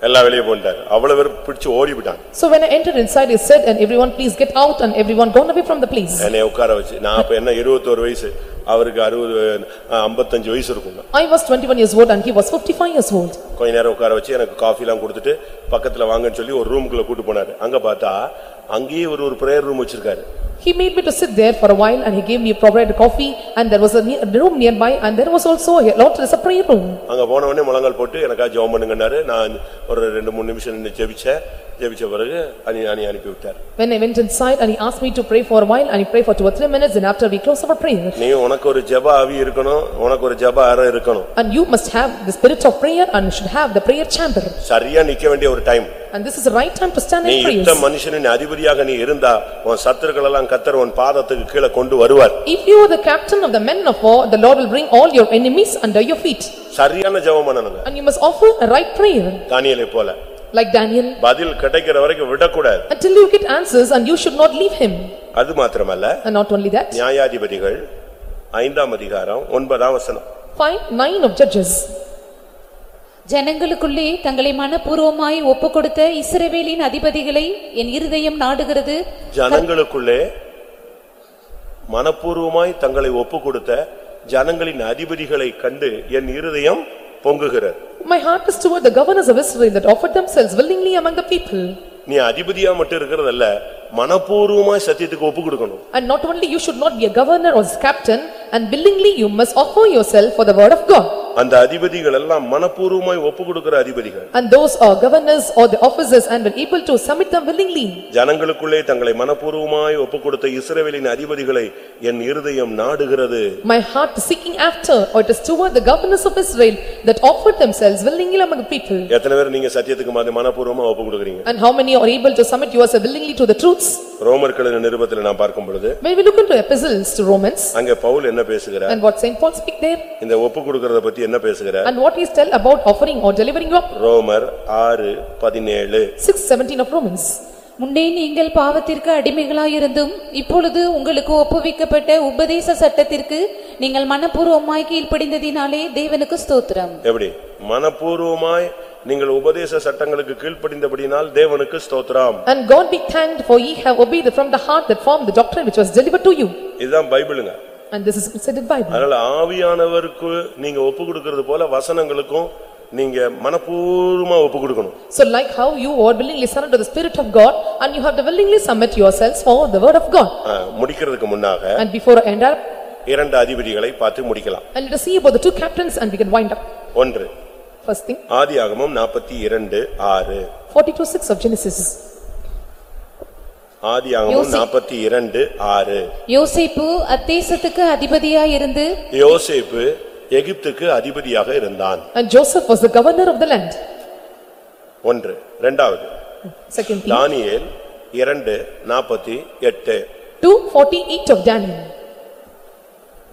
எல்லா வெளியே போயிட்டாரு அவ்வளவு பேர் பிடிச்சு ஓடி விட்டாங்க So when I entered inside, he said, "And everyone please get out," and everyone gone away from the place. என்னை உட்கார வச்சு நான் அப்ப என்ன இருபத்தோரு வயசு அவருக்கு அறுபது ஐம்பத்தஞ்சு வயசு இருக்கும் I was twenty-one years old and he was fifty-five years old. கொஞ்ச நேரம் உட்கார வச்சு எனக்கு காஃபி எல்லாம் கொடுத்துட்டு பக்கத்துல வாங்கன்னு சொல்லி ஒரு ரூமுக்குள்ள கூட்டு போனாரு அங்க பார்த்தா அங்கேயே ஒரு ஒரு பிரேயர் ரூம் வச்சிருக்காரு He made me to sit there for a while and he gave me a provided coffee and there was a ne- a room nearby and there was also a lot, is a prayer room. அங்க போன உடனே முழங்கால் போட்டு எனக்கா ஜெபம் பண்ணுங்கன்னாரு நான் ஒரு ரெண்டு மூணு நிமிஷம் நின்னு ஜெபிச்சேன் ஜெபிச்ச பிறகு அனி அனி அனுப்பி விட்டார் When I went inside and he asked me to pray for a while and he prayed for two or three minutes and after we closed our prayer. நீ உனக்கு ஒரு ஜெப ஆவி இருக்கணும் உனக்கு ஒரு ஜெப அறை இருக்கணும் And you must have the spirit of prayer and you should have the prayer chamber. சரியா நிக்க வேண்டிய ஒரு time And this is the right time to stand நீ in யுத்த prayers. மனுஷனின் அதிபதியாக நீ இருந்தா உன் சத்துருக்கள் எல்லாம் கத்தர் உன் பாதத்துக்கு கீழே கொண்டு வருவார் If you are the captain of the men of war, the Lord will bring all your enemies under your feet. சரியான ஜெபம் பண்ணணுங்க And you must offer a right prayer, தானியலை போல like Daniel, பதில் கிடைக்கிற வரைக்கும் விடக்கூடாது. Until you get answers and you should not leave him. அது மாத்திரமல்ல. And not only that, நியாயாதிபதிகள் ஐந்தாம் அதிகாரம் ஒன்பதாம் வசனம். Five, nine of judges. ஜனங்களுக்குள்ளே தங்களை மனப்பூர்வமாய் ஒப்புக்கொடுத்த இஸ்ரவேலின் அதிபதிகளை என் இருதயம் நாடுகிறது. ஜனங்களுக்குள்ளே மனப்பூர்வமாய் தங்களை ஒப்பு கொடுத்த ஜனங்களின் அதிபதிகளை கண்டு என் இருதயம் பொங்குகிறது My heart is toward the governors of Israel that offered themselves willingly among the people. நீ அதிபதியா மட்டும் இருக்கிறதல்ல மனப்பூர்வமாய் சத்தியத்துக்கு ஒப்பு கொடுக்கணும் And not only you should not be a governor or captain, and willingly you must offer yourself for the word of God. அந்த அதிபதிகள் எல்லாம் மனப்பூர்வமாய் ஒப்பு கொடுக்கிற அதிபதிகள் And those are governors or the officers and were able to submit them willingly. ஜனங்களுக்குள்ளே தங்களை மனப்பூர்வமாய் ஒப்பு கொடுத்த இஸ்ரவேலின் அதிபதிகளை என் இருதயம் நாடுகிறது My heart is seeking after, or it is toward the governors of Israel that offered themselves willingly among the people. எத்தனை பேர் நீங்க சத்தியத்துக்கு மாதிரி மனப்பூர்வமா ஒப்பு கொடுக்குறீங்க And how many are able to submit yourself willingly to the truths? ரோமர்களின் நிருபத்தில் நான் பார்க்கும் பொழுது When we look into epistles to Romans, அங்க பவுல் என்ன பேசுகிறார்? and what Saint Paul speak there, இந்த ஒப்பு கொடுக்கறத பத்தி என்ன பேசுகிறார்? and what he tell about offering or delivering up, ரோமர் ஆறு பதினேழு. Six seventeen of Romans. முன்னே நீங்கள் பாவத்திற்கு அடிமைகளாயிருந்தும் இப்பொழுது உங்களுக்கு ஒப்புவிக்கப்பட்ட உபதேச சட்டத்திற்கு நீங்கள் மனப்பூர்வமாய் கீழ்ப்படிந்ததினாலே தேவனுக்கு ஸ்தோத்திரம். எப்படி? மனப்பூர்வமாய் நீங்கள் உபதேச சட்டங்களுக்கு கீழ்ப்படிந்தபடினால் தேவனுக்கு ஸ்தோத்திரம் And God be thanked for ye have obeyed from the heart that formed the doctrine which was delivered to you. இதுதான் பைபிளுங்க And this is said in Bible. அதனால ஆவியானவருக்கு நீங்க ஒப்பு கொடுக்கிறது போல வசனங்களுக்கும் நீங்க மனப்பூர்வமா ஒப்பு கொடுக்கணும் So like how you are willingly surrender to the spirit of God and you have to willingly submit yourselves for the word of God. ஆ, முடிக்கிறதுக்கு முன்னாக And before I end up, இரண்டு அதிபதிகளை பார்த்து முடிக்கலாம் and let us see about the two captains and we can wind up. ஒன்று First thing, ஆதியாகமம் நாற்பத்தி இரண்டு ஆறு. Forty-two six of Genesis. ஆதியாகமம் நாற்பத்தி இரண்டு ஆறு. யோசேப்பு அத்தேசத்துக்கு அதிபதியாயிருந்து யோசேப்பு எகிப்துக்கு அதிபதியாக இருந்தான். And Joseph was the governor of the land. ஒன்று. இரண்டாவது Second thing, தானியேல் இரண்டு நாற்பத்தி எட்டு. Two forty-eight of Daniel.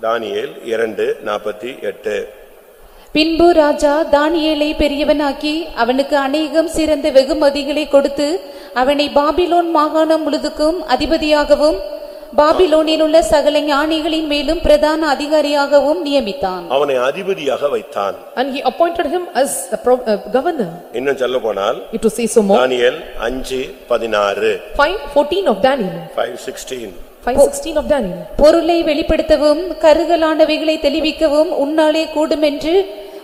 தானியேல் இரண்டு நாற்பத்தி எட்டு. பின்பு ராஜா தானியேலை பெரியவனாக்கி அவனுக்கு அநேகம் சிறந்த வெகுமதிகளை கொடுத்து அவனை பாபிலோன் மாகாணம் முழுதுக்கும் அதிபதியாகவும் பாபிலோனில் உள்ள சகல ஞானிகளின் மேலும் பிரதான அதிகாரியாகவும் நியமித்தான். அவனை அதிபதியாக வைத்தான். And he appointed him as a pro- uh, governor. இன்னும் சொல்ல போனால் It to say so more, தானியேல் அஞ்சு பதினாறு. Five fourteen of Daniel, five sixteen five sixteen. Of Daniel. பொருளை வெளிப்படுத்தவும் கருகலானவைகளை தெளிவிக்கவும் உன்னாலே கூடுமென்று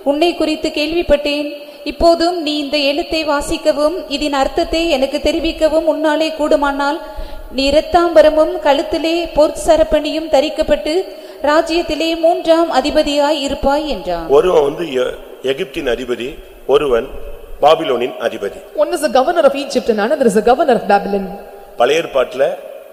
உன்னை குறித்து கேள்விப்பட்டேன் இப்போதும் நீ இந்த எழுத்தை வாசிக்கவும் இதன் அர்த்தத்தை எனக்கு தெரிவிக்கவும் உன்னாலே கூடுமானால் நீ இரத்தாம்பரமும் கழுத்திலே பொற்சரப்பணியும் தரிக்கப்பட்டு ராஜ்யத்திலே மூன்றாம் அதிபதியாய் இருப்பாய் என்றான் ஒருவன் வந்து எ- எகிப்தின் அதிபதி ஒருவன் பாபிலோனின் அதிபதி One is the governor of Egypt and another is the governor of Babylon. பழைய ஏற்பாட்டுல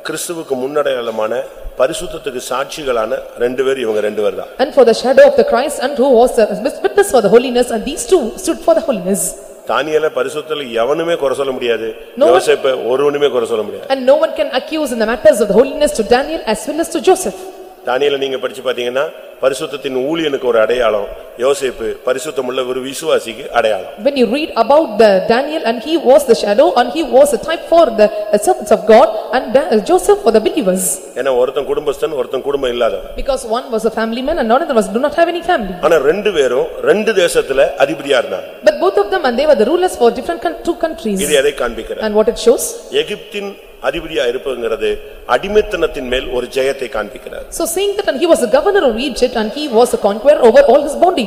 கிறிஸ்துவுக்கு முன்னடையாளமான பரிசுத்தத்துக்கு சாட்சிகளான ரெண்டு பேர் இவங்க ரெண்டு பேர் தான் And for the shadow of the Christ and who was the witness for the holiness and these two stood for the holiness. தானியேல பரிசுத்தல எவனுமே குறை சொல்ல முடியாது யோசேப்பை ஒருவனுமே குறை சொல்ல முடியாது And no one can accuse in the matters of the holiness to Daniel as well as to Joseph. தானியேல நீங்க படிச்சு பாத்தீங்கன்னா பரிசுத்தத்தின் ஊழியனுக்கு ஒரு அடையாளம் யோசேப்பு பரிசுத்தமுள்ள ஒரு விசுவாசிக்கு அடையாளம் When you read about the Daniel and he was the shadow and he was a type for the uh, servants of God and Da- uh, Joseph for the believers. ஏன்னா ஒருத்தன் குடும்பஸ்தன் ஒருத்தன் குடும்பம் இல்லாதவன் Because one was a family man and another was do not have any family. ஆனா ரெண்டு பேரும் ரெண்டு தேசத்துல அதிபதியா இருந்தாங்க But both of them and they were the rulers for different coun- two countries. இது எதை காண்பிக்கிறது And what it shows? எகிப்தின் அதிபதியா இருப்பதுங்கிறது அடிமைத்தனத்தின் மேல் ஒரு ஜெயத்தை காண்பிக்கிறார் So saying that and he was the governor of Egypt and he was a conqueror over all his bondage.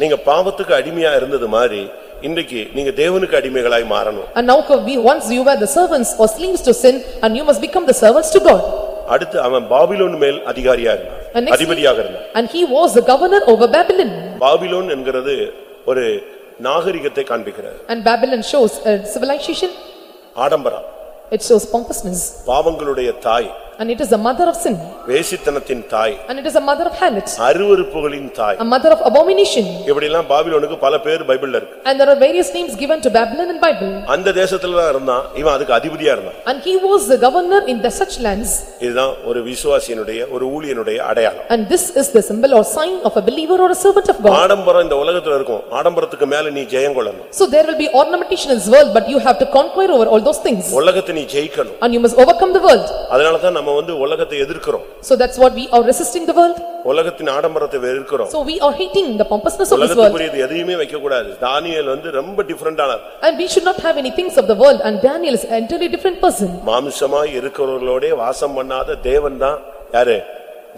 நீங்க பாவத்துக்கு அடிமையா இருந்தது மாதிரி இன்றைக்கு நீங்க தேவனுக்கு அடிமைகளாய் மாறணும் And now we once you were the servants or slaves to sin and you must become the servants to God. அடுத்து அவன் பாபிலோன் மேல் அதிகாரியா And இருந்தான் next அதிபதியாக இருந்தான் And he was the governor over Babylon. Babylon என்கிறது ஒரு நாகரிகத்தை காண்பிக்கிறது And Babylon shows a civilization, ஆடம்பரம் it shows pompousness. பாவங்களுடைய தாய் And it is the mother of sin. வேசித்தனத்தின் தாய் And it is a mother of harlots, அருவருப்புகளின் தாய் a mother of abomination. இப்படிலாம் பாபிலோனுக்கு பல பேர் பைபிள்ல இருக்கு And there are various names given to Babylon in Bible. அந்த தேசத்துல தான் இருந்தான் இவன் அதுக்கு அதிபதியா இருந்தான் And he was the governor in the such lands. இதுதான் ஒரு விசுவாசியினுடைய ஒரு ஊழியனுடைய அடையாளம் And this is the symbol or sign of a believer or a servant of God. ஆடம்பரம் இந்த உலகத்துல இருக்கும் ஆடம்பரத்துக்கு மேல நீ ஜெயம் கொள்ளணும் So there will be ornamentation in this world, but you have to conquer over all those things. உலகத்தை நீ ஜெயிக்கணும் And you must overcome the world. அதனாலதான் நம்ம வந்து உலகத்தை எதிர்க்கிறோம் So that's what we are resisting the world. உலகத்தின் ஆடம்பரத்தை வெறுக்கிறோம் So we are hating the pompousness of this world. உலகத்துக்குரியது எதையுமே வைக்க கூடாது தானியேல் வந்து ரொம்ப டிஃபரெண்டான And we should not have any things of the world and Daniel is an entirely different person. மாம்சமாய் இருக்கிறவர்களோட வாசம் பண்ணாத தேவன் தான் யாரு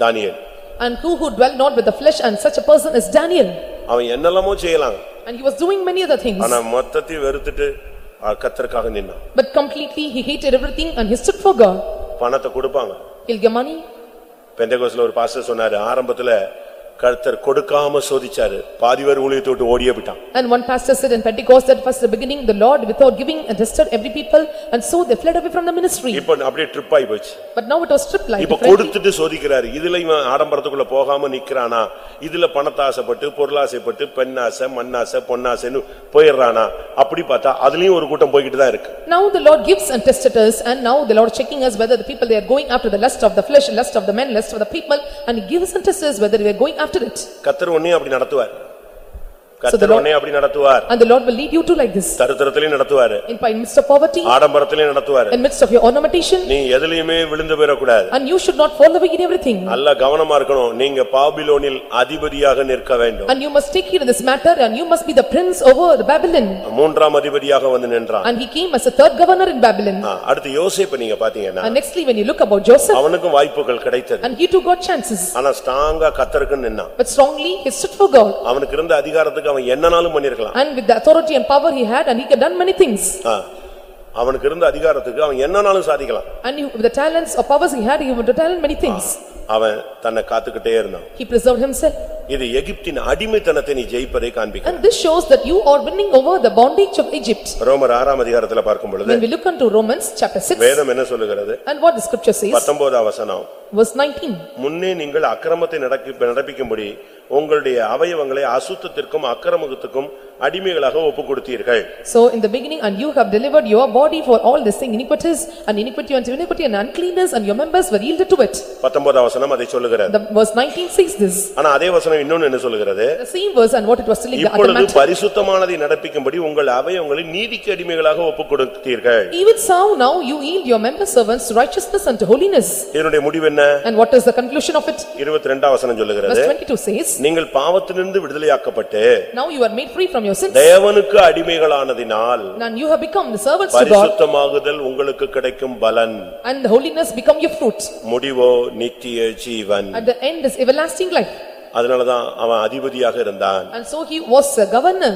தானியேல் And who who dwell not with the flesh and such a person is Daniel. அவன் என்னெல்லாமோ செய்யலாம் And he was doing many other things. ஆனா மொத்தத்தையும் வெறுத்துட்டு கர்த்தருக்காக நின்னான் But completely he hated everything and he stood for God. பணத்தை கொடுப்பாங்க He'll get money. பெந்தகோஸ்ல ஒரு பாஸ்டர் சொன்னாரு ஆரம்பத்துல கர்த்தர் கொடுக்காம சோதிச்சாரு பாதி பேர் ஊழியத்தை விட்டு ஓடியே போயிட்டான் And one pastor said in Pentecost that first the beginning, the Lord without giving and tested every people and so they fled away from the ministry. இப்ப அப்படியே ட்ரிப் ஆகி போச்சு But now it was stripped like இப்ப differently. கொடுத்துட்டு சோதிக்கிறாரு இதுல இவன் ஆடம்பரத்துக்குள்ள போகாம நிக்கிறானா இதுல பணத்தாசைப்பட்டு பொருளாசைப்பட்டு பெண்ணாசை மண்ணாசை பொன்னாசைன்னு போயிடுறானா அப்படி பார்த்தா அதுலயும் ஒரு கூட்டம் போய்கிட்டு தான் இருக்கு Now the Lord gives and tested us and now the Lord checking us whether the people they are going after the lust of the flesh, lust of the men, lust of the people and he gives and tests us whether we are going after it. கத்தர் உன்னையும் அப்படி நடத்துவார் Lord- உன்னையும் அப்படி நடத்துவார் And the Lord will lead you to like this. தரித்திரத்திலையும் நடத்துவாரு In in midst of poverty, ஆடம்பரத்திலையும் நடத்துவாரு in midst of your ornamentation நீ எதுலயுமே விழுந்து போயிடக்கூடாது and you should not fall away in everything. நல்ல கவனமா இருக்கணும் நீங்க பாபிலோனில் அதிபதியாக நிற்க வேண்டும் And you must take heed in this matter and you must be the prince over Babylon. மூன்றாம் அதிபதியாக வந்து நின்றான் And he came as a third governor in Babylon. அடுத்து யோசேப்பு நீங்க பாத்தீங்கன்னா And nextly, when you look about Joseph, அவனுக்கும் வாய்ப்புகள் கிடைத்தது and he too got chances. ஆனா ஸ்ட்ராங்கா கத்தருக்குன்னு நின்னான் But strongly, he stood for God. அவனுக்கு இருந்த அதிகாரத்துக்கு அவன் என்னனாலும் பண்ணிருக்கலாம் And with the authority and power he had, and he had done many things. ஆ, அவனுக்கு இருந்த அதிகாரத்துக்கு அவன் என்னனாலும் சாதிக்கலாம் And he- with the talents or powers he had, he would have done many things. அவன் தன்னை காத்துக்கிட்டே இருந்தான் He preserved himself. இது எகிப்தின் அடிமைத்தனத்தை நீ ஜெயிப்பதை காண்பிக்க And this shows that you are winning over the bondage of Egypt. ரோமர் ஆறாம் அதிகாரத்துல பார்க்கும் பொழுது When we look into Romans chapter 6, வேதம் என்ன சொல்லுகிறது and what the scripture says, பத்தொன்பதாம் வசனம் verse 19. முன்னே நீங்கள் அக்கிரமத்தை நடக்கி- நடப்பிக்கும்படி உங்களுடைய அவயவங்களை அசுத்தத்திற்கும் அக்கிரமத்துக்கும் அடிமைகளாக ஒப்புக் கொடுத்தீர்கள் So in the beginning, and you have delivered your body for all this thing iniquities, and iniquity unto iniquity, and uncleanness, and your members were yielded to it. பத்தொன்பதாம் வசனம் அதை சொல்லுகிறது The verse 19 says this. ஆனா அதே வசனம் இன்னொன்னு என்ன சொல்லுகிறது The same verse and what it was telling the other இப்பொழுது matter. பரிசுத்தமானதை நடப்பிக்கும்படி உங்கள் அவயவங்களை நீதிக்கு அடிமைகளாக ஒப்புக் கொடுத்தீர்கள் Even so, now you yield your member servants to righteousness and to holiness. இதனுடைய முடிவு என்ன And what is the conclusion of it? இருபத்தி ரெண்டாம் வசனம் சொல்லுகிறது Verse 22 says, நீங்கள் பாவத்திலிருந்து விடுதலையாக்கப்பட்டு Now you are made free from your sins, தேவனுக்கு அடிமைகளானதினால் and you have become the servants to God, பரிசுத்தமாகுதல் உங்களுக்கு கிடைக்கும் பலன் and the holiness become your fruit. முடிவோ நித்திய ஜீவன் At the end is everlasting life. அதனாலதான் அவன் அதிபதியாக இருந்தான் And so he was a governor.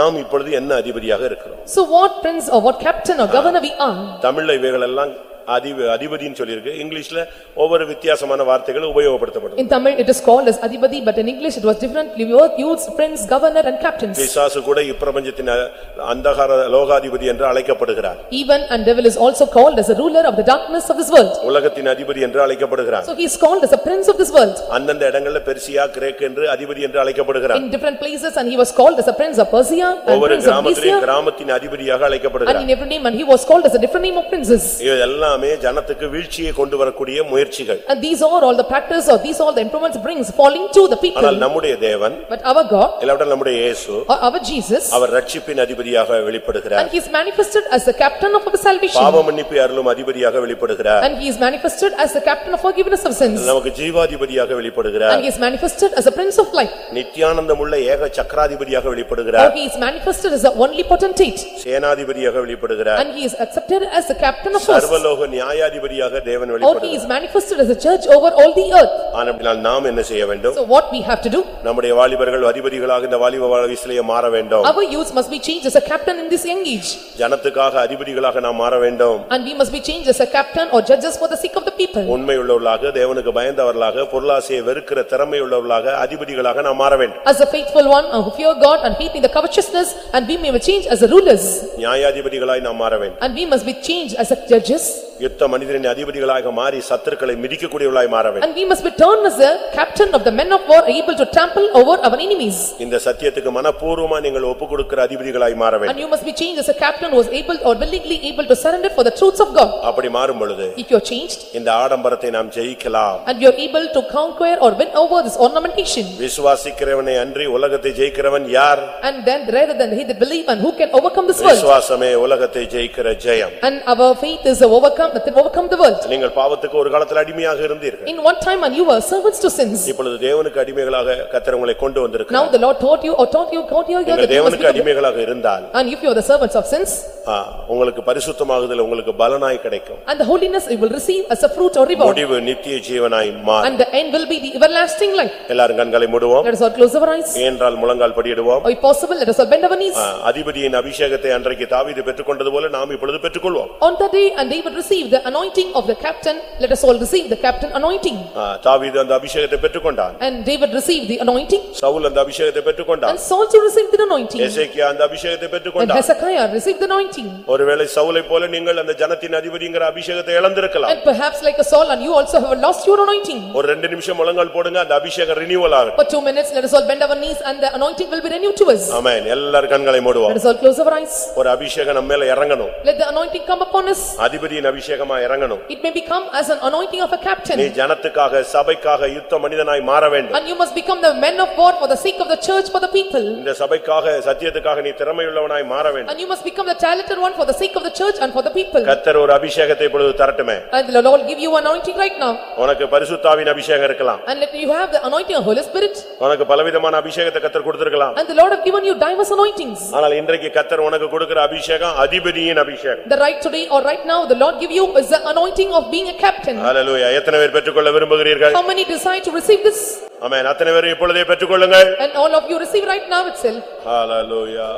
நாம் இப்பொழுது என்ன அதிபதியாக இருக்கிறோம் So what prince or what captain or governor we are? தமிழ்ல இவைகளெல்லாம் அதிப அதிபதின்னு சொல்லியிருக்கு இங்கிலீஷ்ல ஒவ்வொரு வித்தியாசமான வார்த்தைகள் உபயோகப்படுத்தப்படும் In Tamil it is called as adibadi, but in English it was differently used prince, governor and captains. பிசாசு கூட இப்பிரபஞ்சத்தின் அ- அந்தகார லோகாதிபதி என்று அழைக்கப்படுகிறார் Even and devil is also called as a ruler of the darkness of this world. உலகத்தின் அதிபதி என்று அழைக்கப்படுகிறார் So he is called as a prince of this world. அந்தந்த இடங்கள்ல பெர்சியா கிரேக் என்று அதிபதி என்று அழைக்கப்படுகிறார் In different places and he was called as a prince of Persia and ஒவ்வொரு prince of கிராமத்திலையும் Grecia. கிராமத்தின் அதிபதியாக And அழைக்கப்படுகிறார் in every name and he was called as a different name of princes. இது எல்லாமே ஜனத்துக்கு வீழ்ச்சியை கொண்டு வரக்கூடிய முயற்சிகள் And these are all the practice or these all the improvements brings falling to the ஆனால் people. நம்முடைய தேவன் But our God இல்லாவிட்டால் நம்முடைய இயேசு or our Jesus அவர் ரட்சிப்பின் அதிபதியாக வெளிப்படுகிறார் and he is manifested as the captain of our salvation. பாவ மன்னிப்பு அருளும் அதிபதியாக வெளிப்படுகிறார் And he is manifested as the captain of forgiveness of sins. நமக்கு ஜீவாதிபதியாக வெளிப்படுகிறார் And he is manifested as a prince of life. நித்யானந்தமுள்ள ஏக சக்கராதிபதியாக Or வெளிப்படுகிறார் he is manifested as the only potentate. சேனாதிபதியாக வெளிப்படுகிறார் And he is accepted as the captain of hosts. சர்வலோக நியாயாதிபதியாக தேவன் Or he வெளிப்படுகிறார் is manifested as a judge over all the earth. ஆனபடினால் நாம் என்ன செய்ய வேண்டும் So what we have to do? நம்முடைய வாலிபர்கள் அதிபதிகளாக இந்த வாலிப வயசிலேயே மாற வேண்டும் Our youth must be changed as a captain in this young age. ஜனத்துக்காக அதிபதிகளாக நாம் மாற வேண்டும் And we must be changed as a captain or judges for the sake of the people. உண்மையுள்ளவர்களாக தேவனுக்கு பயந்தவர்களாக பொருளாசையை வெறுக்கிற திறமையுள்ளவர்களாக அதிபதிகளாக நாம் மாற வேண்டும் As a faithful one who fear God and hating the covetousness and we may be changed as a rulers. நியாயாதிபதிகளாய் நாம் மாற வேண்டும் And we must be changed as a judges. யுத்த மனிதரின் அதிபதிகளாக மாறி சத்துருக்களை மிதிக்கக்கூடியவர்களாய் மாற வேண்டும் And we must be turned as a captain of the men of war able to trample over our enemies. இந்த சத்தியத்துக்கு மனப்பூர்வமா நீங்கள் ஒப்புக் கொடுக்கிற அதிபதிகளாய் மாற வேண்டும் And you must be changed as a captain who is able or willingly able to surrender for the truths of God. அப்படி மாறும் பொழுது If you are changed இந்த ஆடம்பரத்தை நாம் ஜெயிக்கலாம் and you are able to conquer or win over this ornamentation. விசுவாசிக்கிறவனை அன்றி உலகத்தை ஜெயிக்கிறவன் யார் And then rather than he that believe and who can overcome this world. விசுவாசமே உலகத்தை ஜெயிக்கிற ஜெயம் And our faith is to overcome, that can overcome the world. நீங்கள் பாவத்துக்கு ஒரு காலத்தில் அடிமையாக இருந்தீர்கள் In one time and you were servants to sins. இப்பொழுது தேவனுக்கு அடிமைகளாக கத்தர் உங்களை கொண்டு Now வந்திருக்கிறார் the Lord taught you or taught you, taught you here நீங்கள் that you must தேவனுக்கு become. அடிமைகளாக இருந்தால் And if you are the servants of sins ஆ, உங்களுக்கு பரிசுத்தமாகுதல் உங்களுக்கு பலனாய் கிடைக்கும் and the holiness you will receive as a fruit or reward. முடிவு நித்திய ஜீவனாய் மாறும் And the end will be the everlasting life. எல்லாரும் கண்களை மூடுவோம் Let us all close our eyes. ஏன்றால் முழங்கால் படியிடுவோம் Or if possible, let us all bend our knees. ஆ, அதிபதியின் அபிஷேகத்தை அன்றைக்கு தாவீது பெற்றுக்கொண்டது போல நாம் இப்பொழுது பெற்றுக்கொள்வோம் On that day and David received receive the anointing of the captain, let us all receive the captain anointing. ஆ, தாவீது அந்த அபிஷேகத்தை பெற்றுக்கொண்டான் And David received the anointing, Saul அந்த அபிஷேகத்தை பெற்றுக்கொண்டான் and Saul too received the anointing. எசேக்கியா அந்த அபிஷேகத்தை And பெற்றுக்கொண்டான் Hezekiah received the anointing. ஒருவேளை சவுலை போல நீங்கள் அந்த ஜனத்தின் அதிபதிங்கிற அபிஷேகத்தை இழந்திருக்கலாம் And perhaps like a Saul, and you also have lost your anointing. ஒரு ரெண்டு நிமிஷம் முழங்கால் போடுங்க அந்த அபிஷேகம் ரினியூவல் ஆகும் For two minutes, let us all bend our knees, and the anointing will be renewed to us. ஆமென் எல்லார் கண்களை Let மூடுவோம் us all close our eyes. ஒரு அபிஷேகம் நம்ம மேல இறங்கணும் Let the anointing come upon us. அதிபதியின் அபிஷேகமா இறங்கணும் It may become as an anointing of a நீ captain. ஜனத்துக்காக சபைக்காக யுத்த மனிதனாய் மாற வேண்டும் And you must become the men of war for the sake of the church, for the people. இந்த சபைக்காக சத்தியத்துக்காக நீ திறமையுள்ளவனாய் மாற வேண்டும் And you must become the talented one for the sake of the church and for the people. கத்தர் ஒரு அபிஷேகத்தை இப்பொழுது தரட்டுமே And the Lord give you anointing right now. உனக்கு பரிசுத்தாவின் அபிஷேகம் இருக்கலாம் And let you have the anointing of Holy Spirit. உனக்கு பலவிதமான அபிஷேகத்தை கத்தர் கொடுத்திருக்கலாம் And the Lord have given you diverse anointings. ஆனால் இன்றைக்கு கத்தர் உனக்கு கொடுக்கிற அபிஷேகம் அதிபதியின் அபிஷேகம் The right today or right now, the Lord give you is the anointing of being a captain. ஹalleluya எத்தனை பேர் பெற்றுக்கொள்ள விரும்புகிறீர்கள் How many desire to receive this? ஆமென் அத்தனை பேர் இப்பொழுதே பெற்றுக்கொள்ளுங்கள் And all of you receive right now itself. ஹalleluya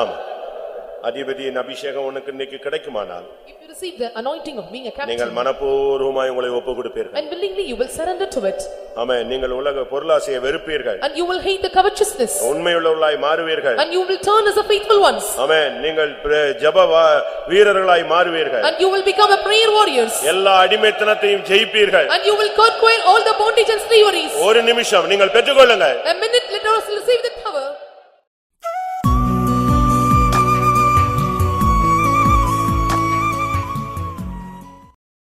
ஆமா அதிபதியின் அபிஷேகம் உனக்கு இன்னைக்கு கிடைக்குமானால் you receive the anointing of being a நீங்கள் captain, மனப்பூர்வமாய் உங்களை ஒப்பு கொடுப்பீர்கள் and willingly you will surrender to it. ஆமென் நீங்கள் உலக பொருளாசையை வெறுப்பீர்கள் And you will hate the covetousness. உண்மையுள்ளவர்களாய் மாறுவீர்கள் And you will turn as a faithful ones. ஆமென் நீங்கள் பிர- ஜெப வா- வீரர்களாய் மாறுவீர்கள் And you will become a prayer warriors. எல்லா அடிமைத்தனத்தையும் ஜெயிப்பீர்கள் And you will conquer all the bondage and slaveries. ஒரு நிமிஷம் நீங்கள் பெற்றுக்கொள்ளுங்கள் A minute, let us receive